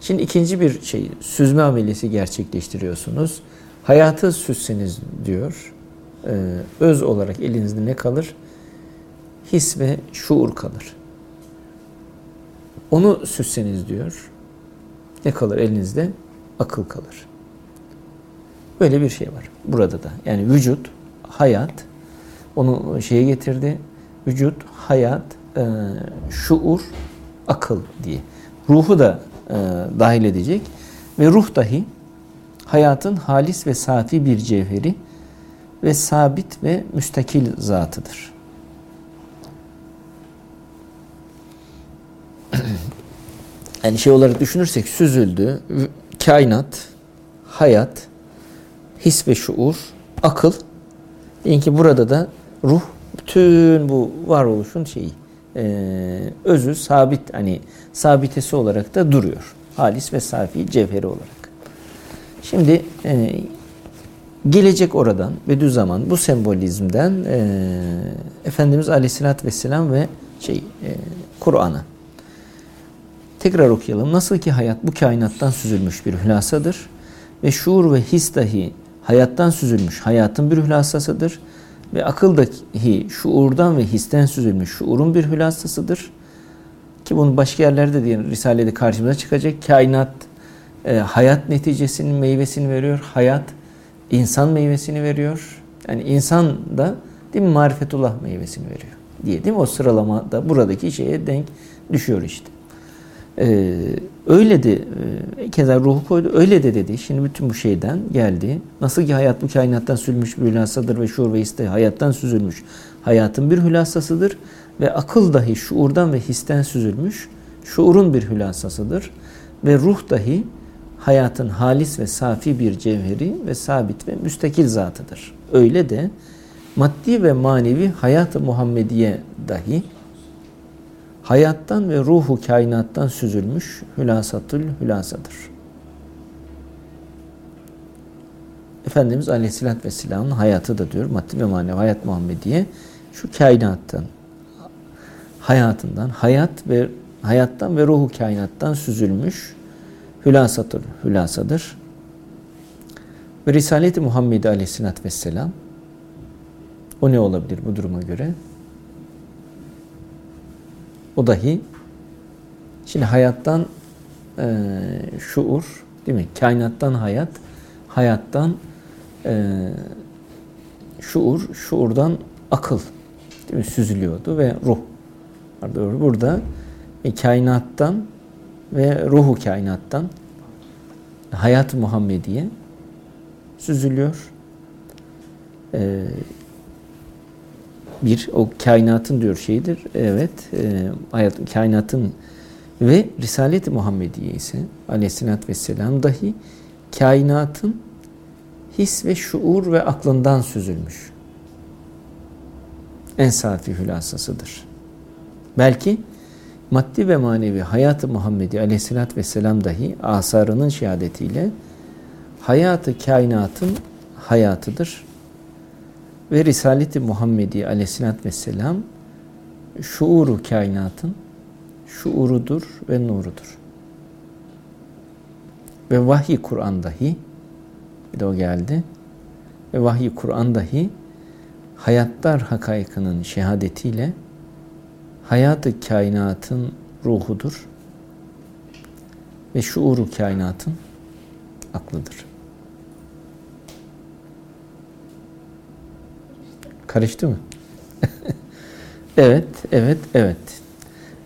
Şimdi ikinci bir şey, süzme ameliyesi gerçekleştiriyorsunuz. Hayatı süsseniz diyor, e, öz olarak elinizde ne kalır? His ve şuur kalır. Onu süsseniz diyor, ne kalır elinizde? Akıl kalır. Böyle bir şey var burada da. Yani vücut, hayat, onu şeye getirdi. Vücut, hayat, e, şuur, akıl diye. Ruhu da e, dahil edecek. Ve ruh dahi hayatın halis ve safi bir cevheri ve sabit ve müstakil zatıdır. yani şey olarak düşünürsek süzüldü, kainat, hayat, his ve şuur, akıl. Deyin ki burada da ruh bütün bu varoluşun şeyi e, özü sabit hani sabitesi olarak da duruyor. Halis ve safi cevheri olarak. Şimdi e, gelecek oradan Bediüzzaman bu sembolizmden e, Efendimiz Aleyhisselatü Vesselam ve şey e, Kur'an'a Tekrar okuyalım. Nasıl ki hayat bu kainattan süzülmüş bir hülasadır ve şuur ve his dahi hayattan süzülmüş hayatın bir hülasasıdır ve akıl dahi şuurdan ve histen süzülmüş şuurun bir hülasasıdır. Ki bunu başka yerlerde diye Risale'de karşımıza çıkacak. Kainat e, hayat neticesinin meyvesini veriyor. Hayat insan meyvesini veriyor. Yani insan da değil mi marifetullah meyvesini veriyor diye değil mi? O sıralamada buradaki şeye denk düşüyor işte. Ee, öyle de e, keza ruhu koydu. Öyle de dedi. Şimdi bütün bu şeyden geldi. Nasıl ki hayat bu kainattan süzülmüş bir hülasadır ve şuur ve iste hayattan süzülmüş. Hayatın bir hülasasıdır ve akıl dahi şuurdan ve histen süzülmüş. Şuurun bir hülasasıdır ve ruh dahi hayatın halis ve safi bir cevheri ve sabit ve müstakil zatıdır. Öyle de maddi ve manevi hayat-ı Muhammediye dahi hayattan ve ruhu kainattan süzülmüş hülasatül hülasadır. Efendimiz Aleyhisselatü Vesselam'ın hayatı da diyor, maddi ve manevi hayat Muhammediye şu kainattan, hayatından, hayat ve hayattan ve ruhu kainattan süzülmüş hülasatül hülasadır. Ve Risalet-i Muhammedi Aleyhisselatü Vesselam o ne olabilir bu duruma göre? O dahi şimdi hayattan e, şuur değil mi? Kainattan hayat, hayattan e, şuur, şuurdan akıl değil mi? süzülüyordu ve ruh. Burada e, kainattan ve ruhu kainattan hayat Muhammediye süzülüyor. E, bir o kainatın diyor şeyidir. Evet, e, kainatın Ve Risalet-i Muhammediye ise aleyhissalatü vesselam dahi kainatın his ve şuur ve aklından süzülmüş. En safi hülasasıdır. Belki maddi ve manevi hayatı Muhammedi aleyhissalatü vesselam dahi asarının şehadetiyle hayatı kainatın hayatıdır. Ve Risaleti Muhammedi aleyhissalatü vesselam şuuru kainatın şuurudur ve nurudur. Ve vahiy Kur'an dahi bir de o geldi. Ve vahiy Kur'an dahi hayatlar hakaykının şehadetiyle hayatı kainatın ruhudur ve şuuru kainatın aklıdır. Karıştı mı? evet, evet, evet.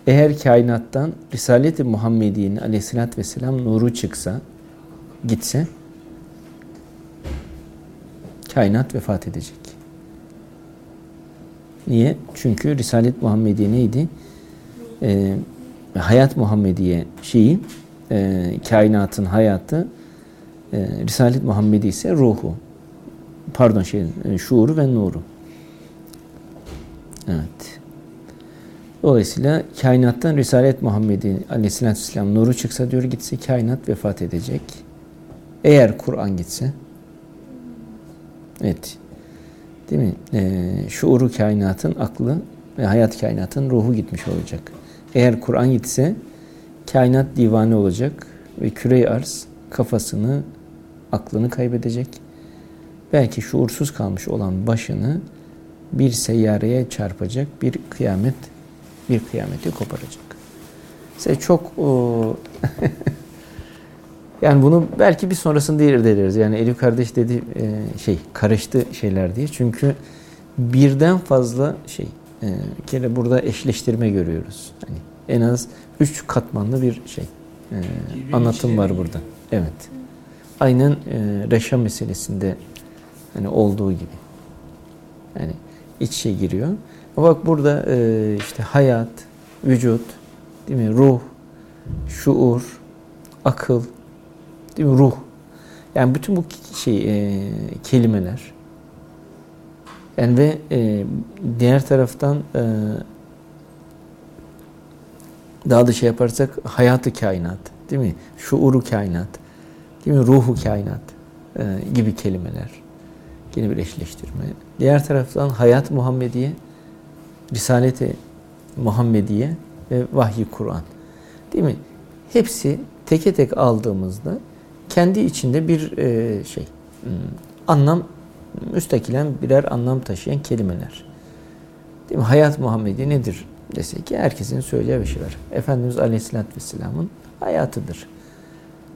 Eğer kainattan Risalet-i Muhammediye'nin aleyhissalatü vesselam nuru çıksa, gitse, kainat vefat edecek. Niye? Çünkü Risalet Muhammediye neydi? Ee, hayat Muhammediye şeyi, e, kainatın hayatı, e, Risalet Muhammedi ise ruhu. Pardon şey, e, şuuru ve nuru. Evet. Dolayısıyla kainattan Risalet Muhammedi aleyhissalatü vesselam nuru çıksa diyor gitse kainat vefat edecek. Eğer Kur'an gitse evet değil mi? Ee, şuuru kainatın aklı ve hayat kainatın ruhu gitmiş olacak. Eğer Kur'an gitse kainat divane olacak ve küre arz kafasını, aklını kaybedecek. Belki şuursuz kalmış olan başını bir seyyareye çarpacak, bir kıyamet bir kıyameti koparacak. Size çok yani bunu belki bir sonrasında irdeleriz. Yani Elif kardeş dedi e, şey karıştı şeyler diye. Çünkü birden fazla şey e, bir kere burada eşleştirme görüyoruz. Hani en az üç katmanlı bir şey e, anlatım var burada. Evet. Aynen reşa meselesinde hani olduğu gibi. Yani iç şey giriyor. Bak burada e, işte hayat, vücut, değil mi? Ruh, şuur, akıl, değil mi? Ruh. Yani bütün bu şey e, kelimeler. Yani ve e, diğer taraftan daha da şey yaparsak hayatı kainat, değil mi? Şuuru kainat, değil mi? Ruhu kainat gibi kelimeler. Yine bir eşleştirme. Diğer taraftan hayat Muhammediye, Risaleti Muhammediye ve Vahyi Kur'an. Değil mi? Hepsi teke tek aldığımızda kendi içinde bir e, şey hmm, anlam müstakilen birer anlam taşıyan kelimeler. Değil mi? Hayat Muhammedi nedir desek ki herkesin söyleyeceği bir şey var. Efendimiz Aleyhisselatü Vesselam'ın hayatıdır.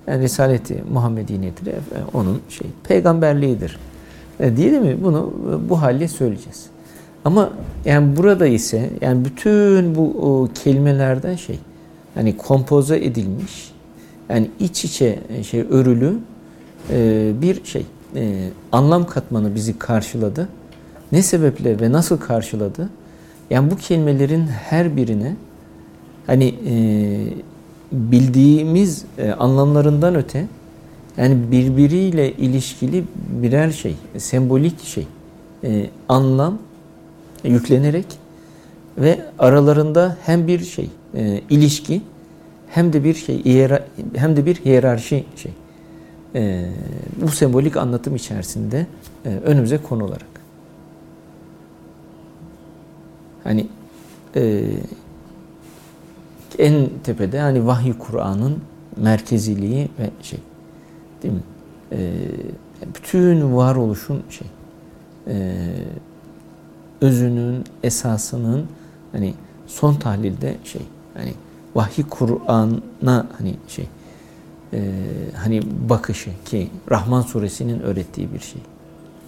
Yani Risaleti Muhammedi nedir? E, onun şey peygamberliğidir. E, değil mi? Bunu bu halde söyleyeceğiz. Ama yani burada ise yani bütün bu o, kelimelerden şey yani kompoze edilmiş yani iç içe e, şey örülü e, bir şey e, anlam katmanı bizi karşıladı. Ne sebeple ve nasıl karşıladı? Yani bu kelimelerin her birine hani e, bildiğimiz e, anlamlarından öte yani birbiriyle ilişkili birer şey, sembolik şey, e, anlam yüklenerek ve aralarında hem bir şey e, ilişki hem de bir şey hem de bir hiyerarşi şey. E, bu sembolik anlatım içerisinde e, önümüze konularak hani e, en tepede hani vahiy Kur'an'ın merkeziliği ve şey değil mi? E, bütün varoluşun şey e, özünün, esasının hani son tahlilde şey hani vahiy Kur'an'a hani şey e, hani bakışı ki Rahman suresinin öğrettiği bir şey.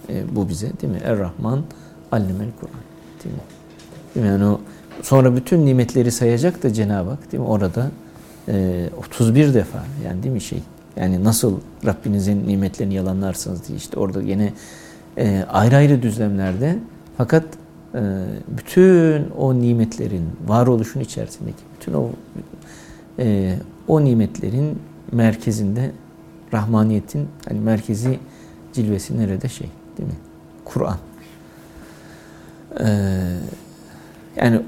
E, bu bize değil mi? Er-Rahman allemel Kur'an. Değil mi? Değil mi? Yani o sonra bütün nimetleri sayacak da Cenab-ı Hak değil mi? Orada e, 31 defa yani değil mi şey? Yani nasıl Rabbinizin nimetlerini yalanlarsınız diye işte orada yine e, ayrı ayrı düzlemlerde fakat e, bütün o nimetlerin varoluşun içerisindeki bütün o e, o nimetlerin merkezinde rahmaniyetin hani merkezi cilvesi nerede şey değil mi? Kur'an. Ee, yani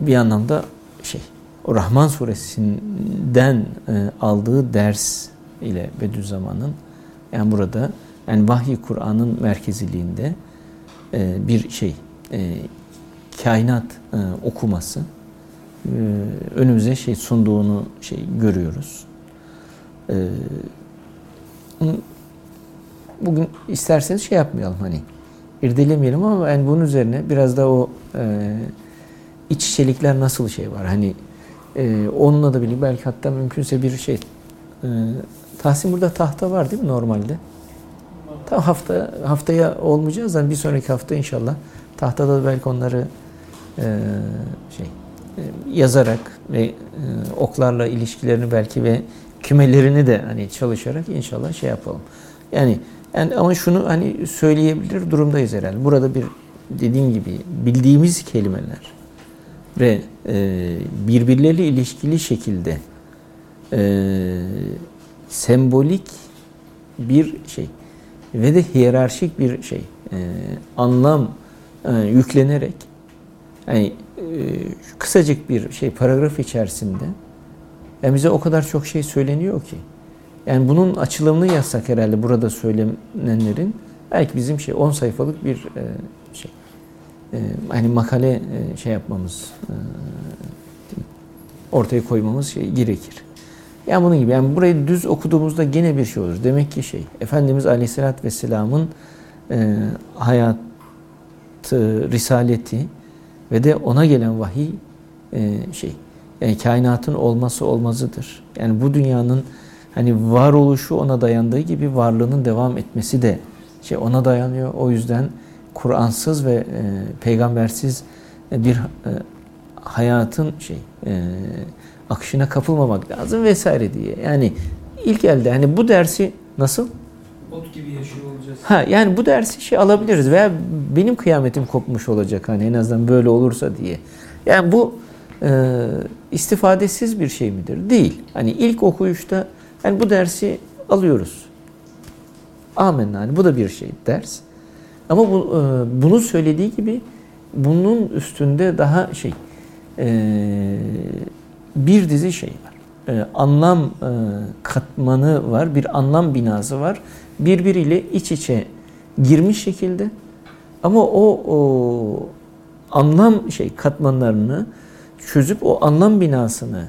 bir anlamda şey o Rahman suresinden e, aldığı ders ile Bediüzzaman'ın yani burada yani vahiy Kur'an'ın merkeziliğinde e, bir şey e, kainat e, okuması e, önümüze şey sunduğunu şey görüyoruz. E, bugün isterseniz şey yapmayalım hani irdelemeyelim ama yani bunun üzerine biraz da o e, iç içelikler nasıl şey var hani e, onunla da birlikte belki hatta mümkünse bir şey e, Tahsin burada tahta var değil mi normalde? Tam hafta haftaya olmayacağız da bir sonraki hafta inşallah tahtada da belki onları e, şey e, yazarak ve e, oklarla ilişkilerini belki ve kümelerini de hani çalışarak inşallah şey yapalım. Yani yani ama şunu hani söyleyebilir durumdayız herhalde. Burada bir dediğim gibi bildiğimiz kelimeler ve e, birbirleriyle ilişkili şekilde e, sembolik bir şey ve de hiyerarşik bir şey e, anlam e, yüklenerek yani e, kısacık bir şey paragraf içerisinde yani bize o kadar çok şey söyleniyor ki yani bunun açılımını yazsak herhalde burada söylenenlerin belki bizim şey 10 sayfalık bir e, şey e, hani makale e, şey yapmamız e, ortaya koymamız şey gerekir. Yani bunun gibi yani burayı düz okuduğumuzda gene bir şey olur. Demek ki şey Efendimiz Aleyhisselatü Vesselam'ın e, hayatı, risaleti ve de ona gelen vahiy e, şey yani kainatın olması olmazıdır. Yani bu dünyanın hani varoluşu ona dayandığı gibi varlığının devam etmesi de şey ona dayanıyor. O yüzden Kur'ansız ve e, peygambersiz bir e, hayatın şey e, akışına kapılmamak lazım vesaire diye. Yani ilk elde hani bu dersi nasıl? Ot gibi yaşıyor olacağız. Ha yani bu dersi şey alabiliriz veya benim kıyametim kopmuş olacak hani en azından böyle olursa diye. Yani bu e, istifadesiz bir şey midir? Değil. Hani ilk okuyuşta yani bu dersi alıyoruz. Amenna. Hani bu da bir şey ders. Ama bu, e, bunu söylediği gibi bunun üstünde daha şey e, bir dizi şey var. E, anlam e, katmanı var, bir anlam binası var. Birbiriyle iç içe girmiş şekilde ama o, o anlam şey katmanlarını çözüp o anlam binasını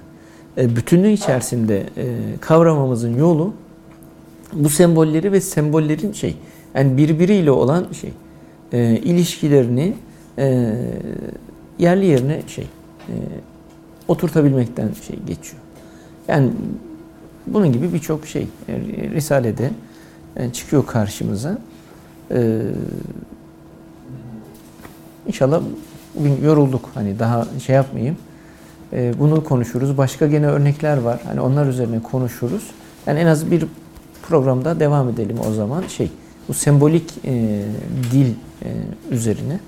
e, bütünlüğü içerisinde e, kavramamızın yolu bu sembolleri ve sembollerin şey yani birbiriyle olan şey e, ilişkilerini e, yerli yerine şey e, oturtabilmekten şey geçiyor. Yani bunun gibi birçok şey e, Risale'de e, çıkıyor karşımıza. E, inşallah bugün yorulduk. Hani daha şey yapmayayım. E, bunu konuşuruz. Başka gene örnekler var. Hani onlar üzerine konuşuruz. Yani en az bir programda devam edelim o zaman. Şey, bu sembolik e, dil e, üzerine.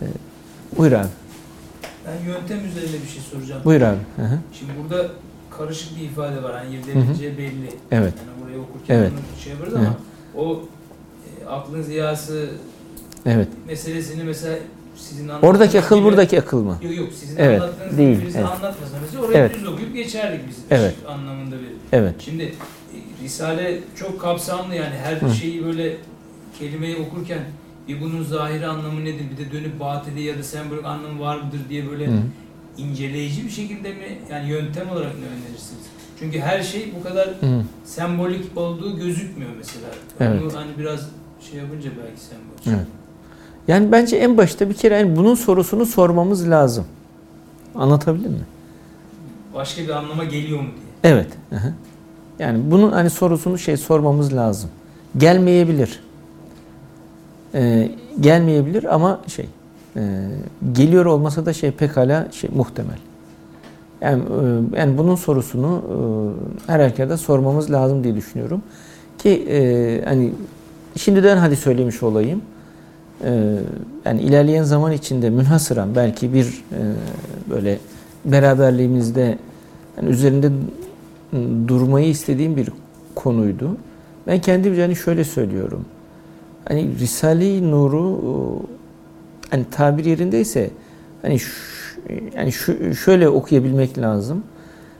E, buyur abi. Ben yöntem üzerine bir şey soracağım. Buyur abi. Hı hı. Şimdi burada karışık bir ifade var. Hani irdeleyeceği belli. Evet. Yani burayı okurken Evet. şey yaparız ama o e, aklın ziyası Evet. meselesini mesela sizin Oradaki akıl gibi- buradaki akıl mı? Yok yok sizin Evet, anlattığınız değil, bize evet. anlatmasanız oraya Evet. düz okuyup geçerdik biz Evet. anlamında bir. Evet. Şimdi e, Risale çok kapsamlı yani her Hı. şeyi böyle kelimeyi okurken bir bunun zahiri anlamı nedir bir de dönüp batili ya da sembolik anlamı var mıdır diye böyle Hı. inceleyici bir şekilde mi yani yöntem olarak ne önerirsiniz? Çünkü her şey bu kadar Hı. sembolik olduğu gözükmüyor mesela. Evet. Onu hani biraz şey yapınca belki sembol. Evet. Yani bence en başta bir kere yani bunun sorusunu sormamız lazım. Anlatabildim mi? Başka bir anlama geliyor mu diye. Evet. Yani bunun hani sorusunu şey sormamız lazım. Gelmeyebilir. Ee, gelmeyebilir ama şey e, geliyor olmasa da şey pekala şey muhtemel. Yani, e, yani bunun sorusunu e, her halükarda sormamız lazım diye düşünüyorum. Ki e, hani şimdiden hadi söylemiş olayım. E, yani ilerleyen zaman içinde münhasıran belki bir e, böyle beraberliğimizde yani üzerinde durmayı istediğim bir konuydu. Ben kendimce hani şöyle söylüyorum. Hani Risale-i Nur'u hani tabir yerindeyse hani şu, yani şu, şöyle okuyabilmek lazım.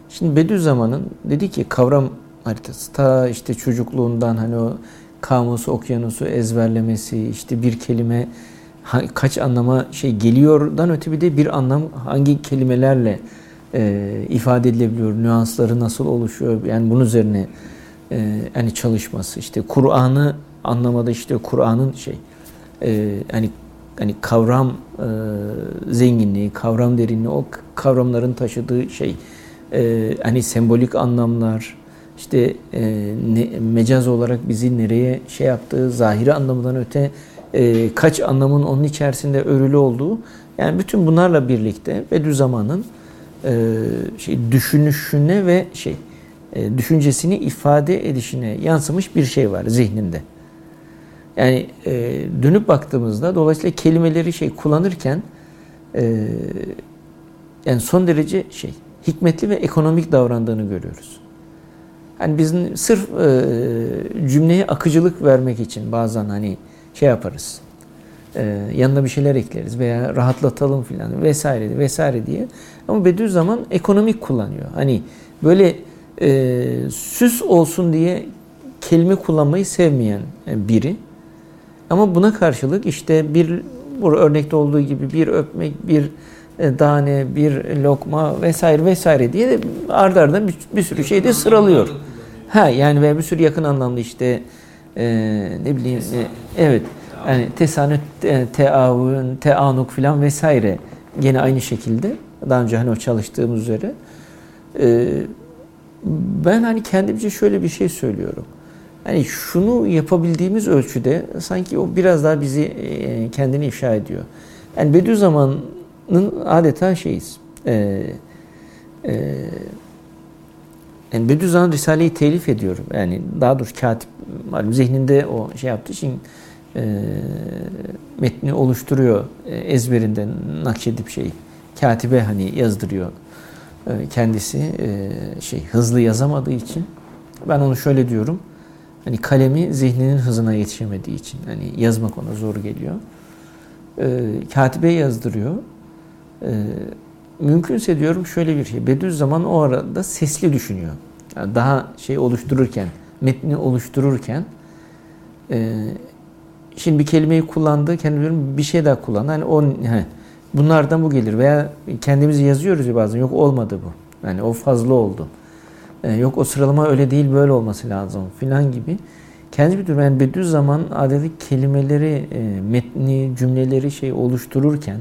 Şimdi Bediüzzaman'ın dedi ki kavram haritası ta işte çocukluğundan hani o kamusu, okyanusu ezberlemesi, işte bir kelime kaç anlama şey geliyordan öte bir de bir anlam hangi kelimelerle e, ifade edilebiliyor, nüansları nasıl oluşuyor yani bunun üzerine e, hani çalışması işte Kur'an'ı anlamada işte Kur'an'ın şey e, hani hani kavram e, zenginliği, kavram derinliği, o kavramların taşıdığı şey e, hani sembolik anlamlar, işte e, ne, mecaz olarak bizi nereye şey yaptığı, zahiri anlamından öte e, kaç anlamın onun içerisinde örülü olduğu, yani bütün bunlarla birlikte Bediüzzaman'ın e, şey düşünüşüne ve şey e, düşüncesini ifade edişine yansımış bir şey var zihninde. Yani e, dönüp baktığımızda dolayısıyla kelimeleri şey kullanırken e, yani son derece şey hikmetli ve ekonomik davrandığını görüyoruz. Yani biz sırf e, cümleye akıcılık vermek için bazen hani şey yaparız. E, yanına bir şeyler ekleriz veya rahatlatalım filan vesaire vesaire diye. Ama Bediüzzaman ekonomik kullanıyor. Hani böyle e, süs olsun diye kelime kullanmayı sevmeyen biri. Ama buna karşılık işte bir bu örnekte olduğu gibi bir öpmek, bir e, tane, bir lokma vesaire vesaire diye de ardarda arda bir, bir sürü şey de sıralıyor. Ha yani ve bir sürü yakın anlamda işte e, ne bileyim e, evet yani tesanüt, e, teavun, teanuk filan vesaire gene aynı şekilde daha önce hani o çalıştığımız üzere e, ben hani kendimce şöyle bir şey söylüyorum. Hani şunu yapabildiğimiz ölçüde sanki o biraz daha bizi e, kendini ifşa ediyor. Yani Bediüzzaman'ın adeta şeyiz. E, e, yani Bediüzzaman Risale'yi telif ediyor. Yani daha doğrusu katip malum zihninde o şey yaptığı için e, metni oluşturuyor e, ezberinden nakşedip şey katibe hani yazdırıyor e, kendisi şey hızlı yazamadığı için ben onu şöyle diyorum hani kalemi zihninin hızına yetişemediği için. Hani yazmak ona zor geliyor. E, katibe yazdırıyor. Mümkünse diyorum şöyle bir şey. Bediüzzaman o arada sesli düşünüyor. Yani daha şey oluştururken metni oluştururken şimdi bir kelimeyi kullandı kendi bir şey daha kullandı. Hani o he, Bunlardan bu gelir. Veya kendimizi yazıyoruz ya bazen yok olmadı bu. Yani o fazla oldu. Ee, yok o sıralama öyle değil böyle olması lazım filan gibi. Kendi bir yani Bediüzzaman adeti kelimeleri, e, metni, cümleleri şey oluştururken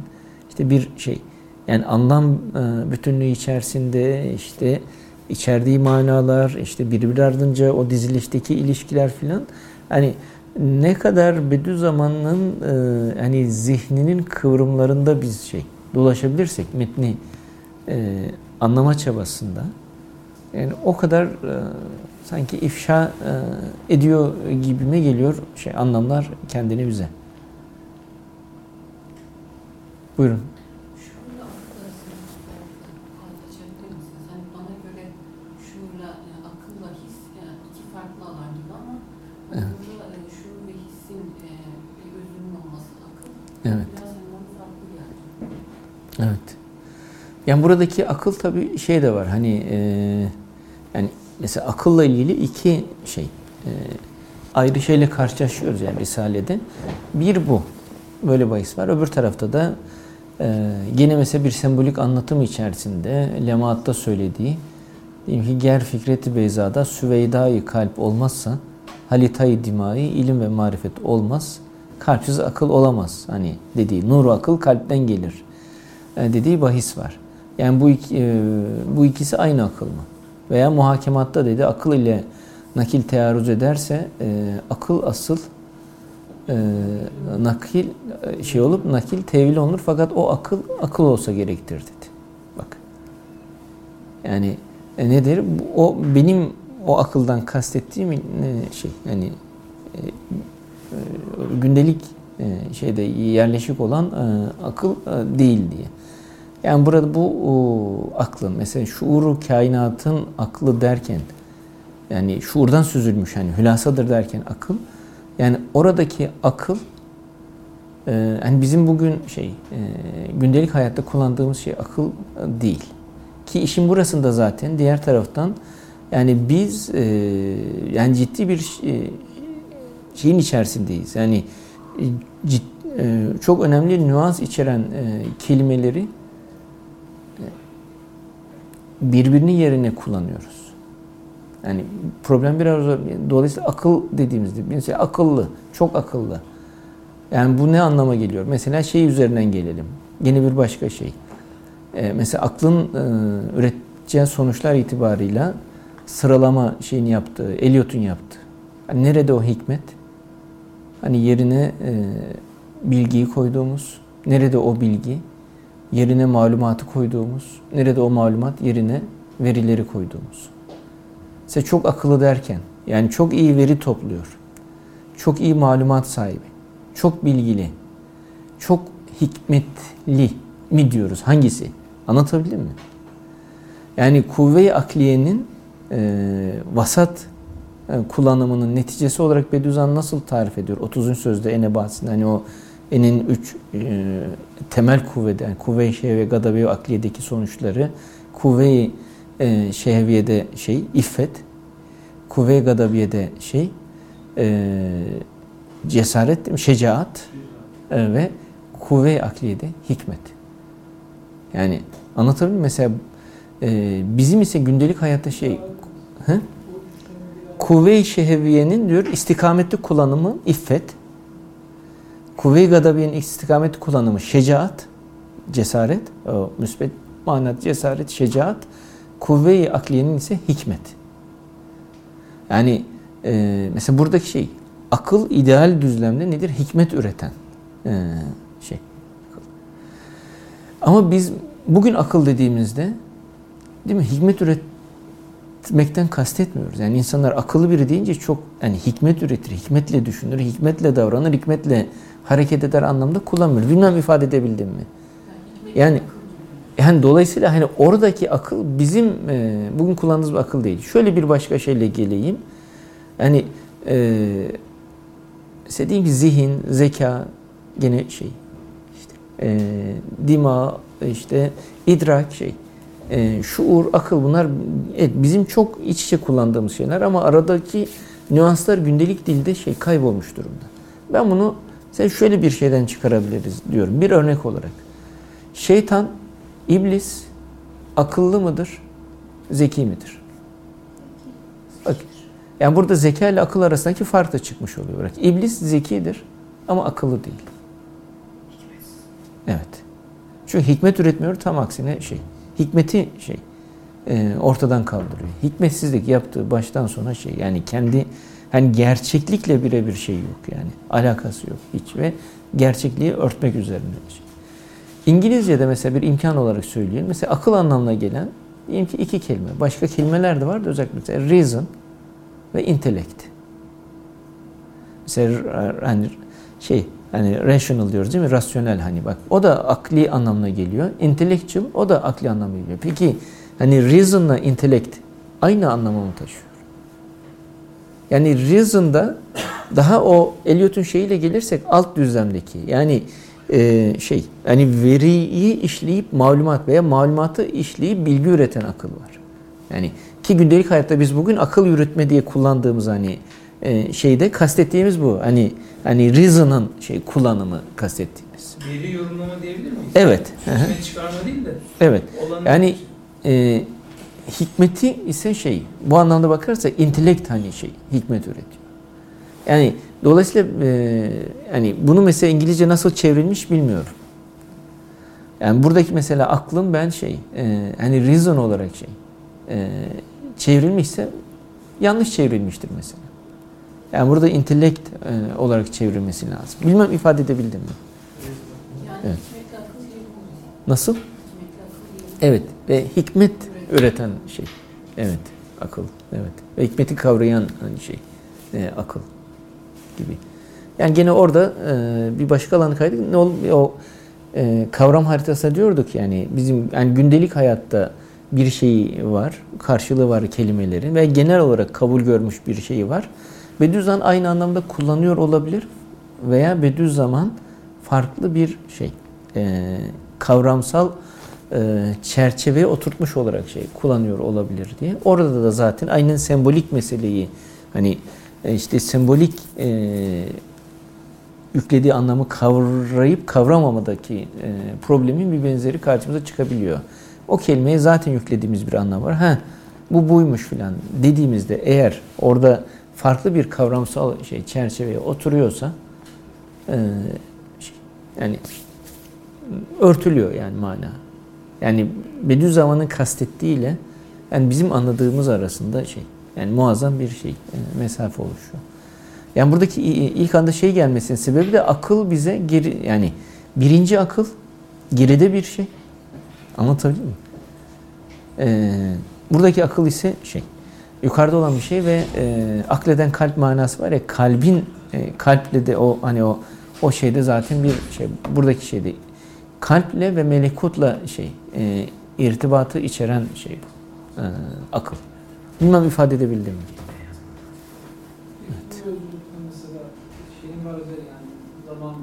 işte bir şey yani anlam e, bütünlüğü içerisinde işte içerdiği manalar, işte birbiri ardınca o dizilişteki ilişkiler filan hani ne kadar Bediüzzaman'ın e, hani zihninin kıvrımlarında biz şey dolaşabilirsek metni e, anlama çabasında yani o kadar e, sanki ifşa e, ediyor gibime geliyor şey anlamlar kendini bize. Buyurun. Evet. Evet. Yani buradaki akıl tabii şey de var. Hani e, yani mesela akılla ilgili iki şey e, ayrı şeyle karşılaşıyoruz yani Risale'de. Bir bu. Böyle bahis var. Öbür tarafta da e, gene mesela bir sembolik anlatım içerisinde Lemaat'ta söylediği diyelim ki ger fikreti beyzada süveydayı kalp olmazsa halitayı dimai ilim ve marifet olmaz kalpsiz akıl olamaz. Hani dediği nuru akıl kalpten gelir. E, dediği bahis var. Yani bu e, bu ikisi aynı akıl mı? Veya muhakematta dedi akıl ile nakil tearruz ederse e, akıl asıl e, nakil e, şey olup nakil tevil olunur fakat o akıl akıl olsa gerektir dedi. Bak. Yani e, nedir? O benim o akıldan kastettiğim e, şey yani e, e, gündelik e, şeyde yerleşik olan e, akıl değil diye. Yani burada bu o, aklın mesela şuuru kainatın aklı derken yani şuurdan süzülmüş hani hülasadır derken akıl yani oradaki akıl e, hani bizim bugün şey e, gündelik hayatta kullandığımız şey akıl e, değil. Ki işin burasında zaten diğer taraftan yani biz e, yani ciddi bir e, şeyin içerisindeyiz. Yani e, cid, e, çok önemli nüans içeren e, kelimeleri birbirinin yerine kullanıyoruz. Yani problem biraz zor. Dolayısıyla akıl dediğimizde mesela akıllı, çok akıllı. Yani bu ne anlama geliyor? Mesela şey üzerinden gelelim. Yeni bir başka şey. Ee, mesela aklın e, üreteceği sonuçlar itibarıyla sıralama şeyini yaptığı, Eliot'un yaptığı. Hani nerede o hikmet? Hani yerine e, bilgiyi koyduğumuz, nerede o bilgi? Yerine malumatı koyduğumuz, nerede o malumat yerine verileri koyduğumuz. Mesela çok akıllı derken, yani çok iyi veri topluyor. Çok iyi malumat sahibi. Çok bilgili. Çok hikmetli mi diyoruz? Hangisi? Anlatabildim mi? Yani kuvve-i akliyenin e, vasat e, kullanımının neticesi olarak Bediüzzaman nasıl tarif ediyor? 30. sözde ene bahsinde hani o enin üç e, temel kuvvede, yani kuvve-i şehve, gadabe akliyedeki sonuçları kuvve-i e, şehviyede şey, iffet, kuvve-i gadabiyede şey, e, cesaret, şecaat e, ve kuvve-i akliyede hikmet. Yani anlatabildim mi? Mesela e, bizim ise gündelik hayatta şey kuvve-i şehviyenin diyor istikametli kullanımı iffet, kuvve-i gadabiyenin istikametli kullanımı şecaat, cesaret, o müsbet manat cesaret, şecaat, kuvve-i akliyenin ise hikmet. Yani e, mesela buradaki şey akıl ideal düzlemde nedir? Hikmet üreten e, şey. Ama biz bugün akıl dediğimizde değil mi hikmet üretmekten kastetmiyoruz. Yani insanlar akıllı biri deyince çok yani hikmet üretir, hikmetle düşünür, hikmetle davranır, hikmetle hareket eder anlamda kullanmıyoruz. Bilmem ifade edebildim mi? Yani yani dolayısıyla hani oradaki akıl bizim e, bugün kullandığımız bir akıl değil. Şöyle bir başka şeyle geleyim. Yani e, dediğim gibi zihin, zeka gene şey işte e, dima işte idrak şey e, şuur, akıl bunlar evet, bizim çok iç içe kullandığımız şeyler ama aradaki nüanslar gündelik dilde şey kaybolmuş durumda. Ben bunu sen şöyle bir şeyden çıkarabiliriz diyorum. Bir örnek olarak. Şeytan, iblis akıllı mıdır? Zeki midir? Bak. Yani burada zeka ile akıl arasındaki fark da çıkmış oluyor. Bırak. İblis zekidir ama akıllı değil. Evet. Çünkü hikmet üretmiyor tam aksine şey. Hikmeti şey e, ortadan kaldırıyor. Hikmetsizlik yaptığı baştan sona şey yani kendi hani gerçeklikle birebir şey yok yani. Alakası yok hiç ve gerçekliği örtmek üzerine şey. İngilizce'de mesela bir imkan olarak söyleyelim. Mesela akıl anlamına gelen diyelim ki iki kelime. Başka kelimeler de var da özellikle reason ve intellect. Mesela hani şey hani rational diyoruz değil mi? Rasyonel hani bak. O da akli anlamına geliyor. Intellectual o da akli anlamına geliyor. Peki hani reason'la intellect aynı anlamı mı taşıyor? Yani reason'da daha o Eliot'un şeyiyle gelirsek alt düzlemdeki yani e, şey yani veriyi işleyip malumat veya malumatı işleyip bilgi üreten akıl var. Yani ki gündelik hayatta biz bugün akıl yürütme diye kullandığımız hani e, şeyde kastettiğimiz bu. Hani hani reason'ın şey kullanımı kastettiğimiz. Veri yorumlama diyebilir miyiz? Evet. Hikmet çıkarma değil de. Evet. Olanı Yani e, hikmeti ise şey bu anlamda bakarsa intelekt hani şey hikmet üretiyor. Yani dolayısıyla e, yani bunu mesela İngilizce nasıl çevrilmiş bilmiyorum. Yani buradaki mesela aklım ben şey e, hani reason olarak şey e, çevrilmişse yanlış çevrilmiştir mesela. Yani burada intellekt e, olarak çevrilmesi lazım. Bilmem ifade edebildim mi? Yani Evet. Nasıl? Evet ve hikmet üreten şey. Evet akıl. Evet ve hikmeti kavrayan hani şey e, akıl gibi. Yani gene orada e, bir başka alanı kaydık. Ne ol, o e, kavram haritası diyorduk yani bizim yani gündelik hayatta bir şeyi var, karşılığı var kelimelerin ve genel olarak kabul görmüş bir şeyi var. Bediüzzaman aynı anlamda kullanıyor olabilir veya Bediüzzaman farklı bir şey, e, kavramsal e, çerçeveye oturtmuş olarak şey kullanıyor olabilir diye. Orada da zaten aynen sembolik meseleyi hani e, işte sembolik e, yüklediği anlamı kavrayıp kavramamadaki e, problemin bir benzeri karşımıza çıkabiliyor. O kelimeye zaten yüklediğimiz bir anlam var. Ha bu buymuş filan dediğimizde eğer orada farklı bir kavramsal şey çerçeveye oturuyorsa e, yani örtülüyor yani mana. Yani Bediüzzaman'ın kastettiğiyle yani bizim anladığımız arasında şey yani muazzam bir şey e, mesafe oluşuyor. Yani buradaki ilk anda şey gelmesinin sebebi de akıl bize geri yani birinci akıl geride bir şey. Anlatabildim mi? Ee, buradaki akıl ise şey yukarıda olan bir şey ve e, akleden kalp manası var ya kalbin e, kalple de o hani o o şeyde zaten bir şey buradaki şeyde kalple ve melekutla şey e, irtibatı içeren şey bu. E, akıl. Bilmem ifade edebildim mi? Evet. Mesela şeyin var yani zamanla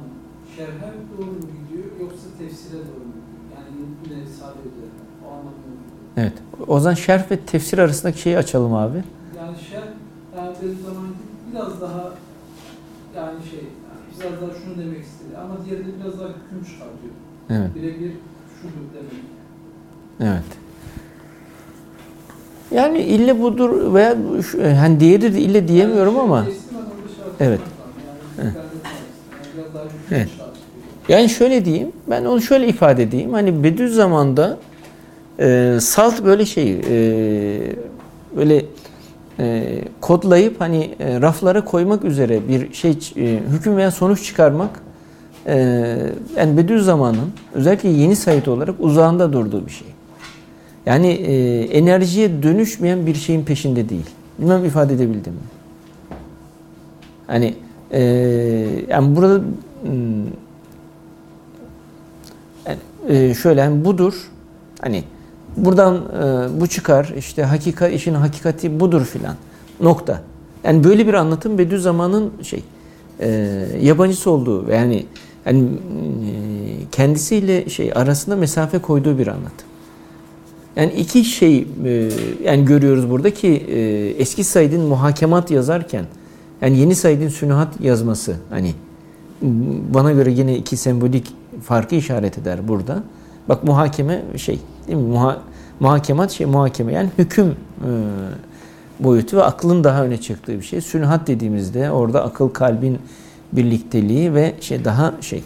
şerhe doğru mu gidiyor yoksa tefsire doğru mu? Yani sade üzerine. O anlamda. Evet. O zaman şerh ve tefsir arasındaki şeyi açalım abi. Yani şerh yani zaman biraz daha yani şey yani biraz daha şunu demek istedi ama diğerinde biraz daha hüküm çıkartıyor. Evet. Birebir şudur demek. Evet. Yani ille budur veya şu- hani diğeri de ille diyemiyorum Yani ama şey Evet. Yani Evet. yani şöyle diyeyim ben onu şöyle ifade edeyim. Hani Bediüzzaman'da e, salt böyle şey e, böyle e, kodlayıp hani e, raflara koymak üzere bir şey e, hüküm veya sonuç çıkarmak e, yani Bediüzzaman'ın özellikle yeni Said olarak uzağında durduğu bir şey. Yani e, enerjiye dönüşmeyen bir şeyin peşinde değil. Bilmem ifade edebildim mi? Hani e, yani burada hmm, yani, e, şöyle yani budur. Hani buradan e, bu çıkar. işte hakikat işin hakikati budur filan. Nokta. Yani böyle bir anlatım Bediüzzaman'ın şey e, yabancısı olduğu yani yani e, kendisiyle şey arasında mesafe koyduğu bir anlatım. Yani iki şey e, yani görüyoruz burada ki e, eski Said'in muhakemat yazarken yani yeni Said'in sünuhat yazması hani bana göre yine iki sembolik farkı işaret eder burada. Bak muhakeme şey değil mi? Muha, muhakemat şey muhakeme yani hüküm e, boyutu ve aklın daha öne çıktığı bir şey. Sünuhat dediğimizde orada akıl kalbin birlikteliği ve şey daha şey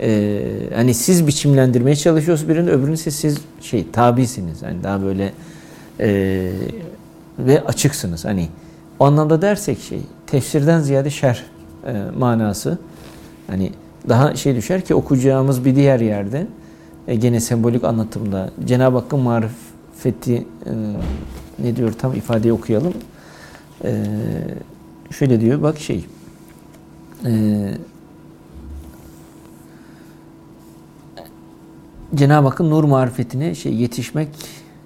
e, hani siz biçimlendirmeye çalışıyorsunuz birinin öbürünü siz, siz şey tabisiniz. Hani daha böyle e, ve açıksınız. Hani o anlamda dersek şey tefsirden ziyade şer e, manası hani daha şey düşer ki okuyacağımız bir diğer yerde e, gene sembolik anlatımda Cenab-ı Hakk'ın marifeti e, ne diyor tam ifadeyi okuyalım. E, şöyle diyor bak şey e, Cenab-ı Hakk'ın nur marifetine şey yetişmek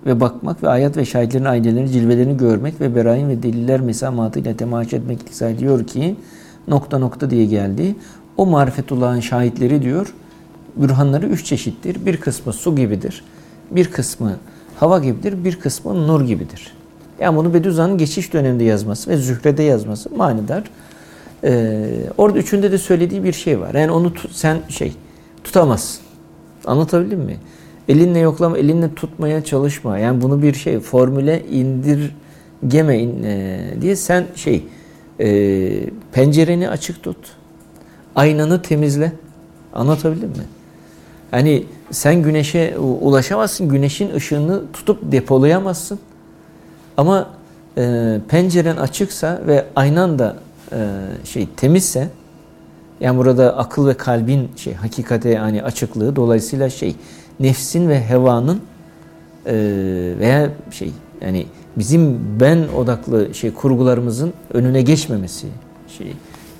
ve bakmak ve ayet ve şahitlerin aynelerini, cilvelerini görmek ve berain ve deliller mesamatıyla temaşa etmek ediyor ki nokta nokta diye geldi. O marifetullah'ın şahitleri diyor, bürhanları üç çeşittir. Bir kısmı su gibidir, bir kısmı hava gibidir, bir kısmı nur gibidir. Yani bunu Bediüzzaman'ın geçiş döneminde yazması ve Zühre'de yazması manidar. Ee, orada üçünde de söylediği bir şey var. Yani onu tut, sen şey tutamazsın. Anlatabildim mi? Elinle yoklama, elinle tutmaya çalışma. Yani bunu bir şey formüle indirgeme in, e, diye sen şey e, pencereni açık tut. Aynanı temizle. Anlatabildim mi? Hani sen güneşe ulaşamazsın. Güneşin ışığını tutup depolayamazsın. Ama e, penceren açıksa ve aynan da e, şey temizse yani burada akıl ve kalbin şey hakikate yani açıklığı dolayısıyla şey nefsin ve hevanın e, veya şey yani bizim ben odaklı şey kurgularımızın önüne geçmemesi şey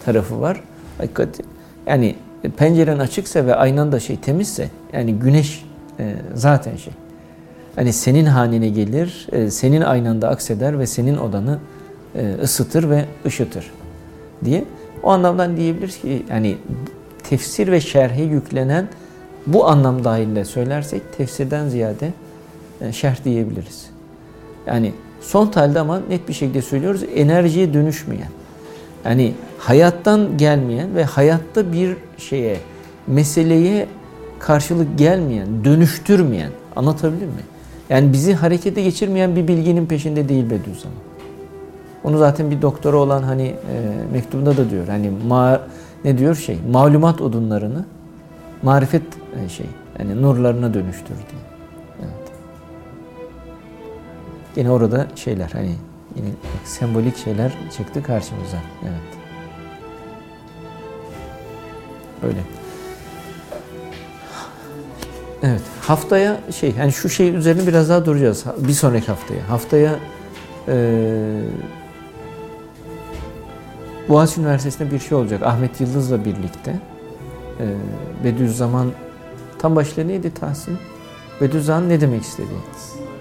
tarafı var. Hakikaten yani Penceren açıksa ve aynan da şey temizse yani güneş e, zaten şey. Hani senin hanene gelir, e, senin aynanda akseder ve senin odanı e, ısıtır ve ışıtır diye. O anlamdan diyebiliriz ki yani tefsir ve şerhe yüklenen bu anlam dahilinde söylersek tefsirden ziyade e, şerh diyebiliriz. Yani son talde ama net bir şekilde söylüyoruz enerjiye dönüşmeyen. Yani hayattan gelmeyen ve hayatta bir şeye, meseleye karşılık gelmeyen, dönüştürmeyen. Anlatabildim mi? Yani bizi harekete geçirmeyen bir bilginin peşinde değil Bediüzzaman. Onu zaten bir doktora olan hani e, mektubunda da diyor. Hani ma, ne diyor şey? Malumat odunlarını marifet e, şey yani nurlarına dönüştür diye. Evet. Yine orada şeyler hani yine sembolik şeyler çıktı karşımıza. Evet. Öyle. Evet. Haftaya şey yani şu şey üzerine biraz daha duracağız. Bir sonraki haftaya. Haftaya eee Boğaziçi Üniversitesi'nde bir şey olacak. Ahmet Yıldız'la birlikte. Ee, Bediüzzaman tam başlığı neydi Tahsin? Bediüzzaman ne demek istediği?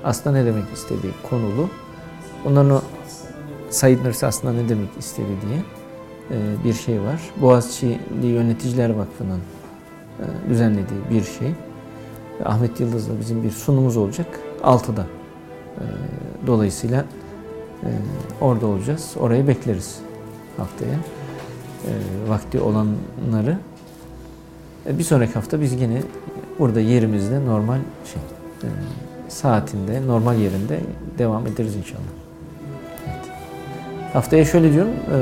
Aslında ne demek istediği konulu. Onların o Said Nursi aslında ne demek istedi diye e, bir şey var. Boğaziçi Yöneticiler Vakfı'nın e, düzenlediği bir şey. Ahmet Yıldız'la bizim bir sunumumuz olacak. 6'da. E, dolayısıyla orada olacağız. Orayı bekleriz haftaya. Vakti olanları. Bir sonraki hafta biz yine burada yerimizde normal şey saatinde, normal yerinde devam ederiz inşallah. Haftaya şöyle diyorum, e,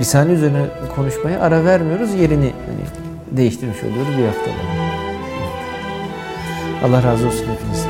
Risale üzerine konuşmaya ara vermiyoruz, yerini hani, değiştirmiş oluyoruz bir haftada. Allah razı olsun hepinizden.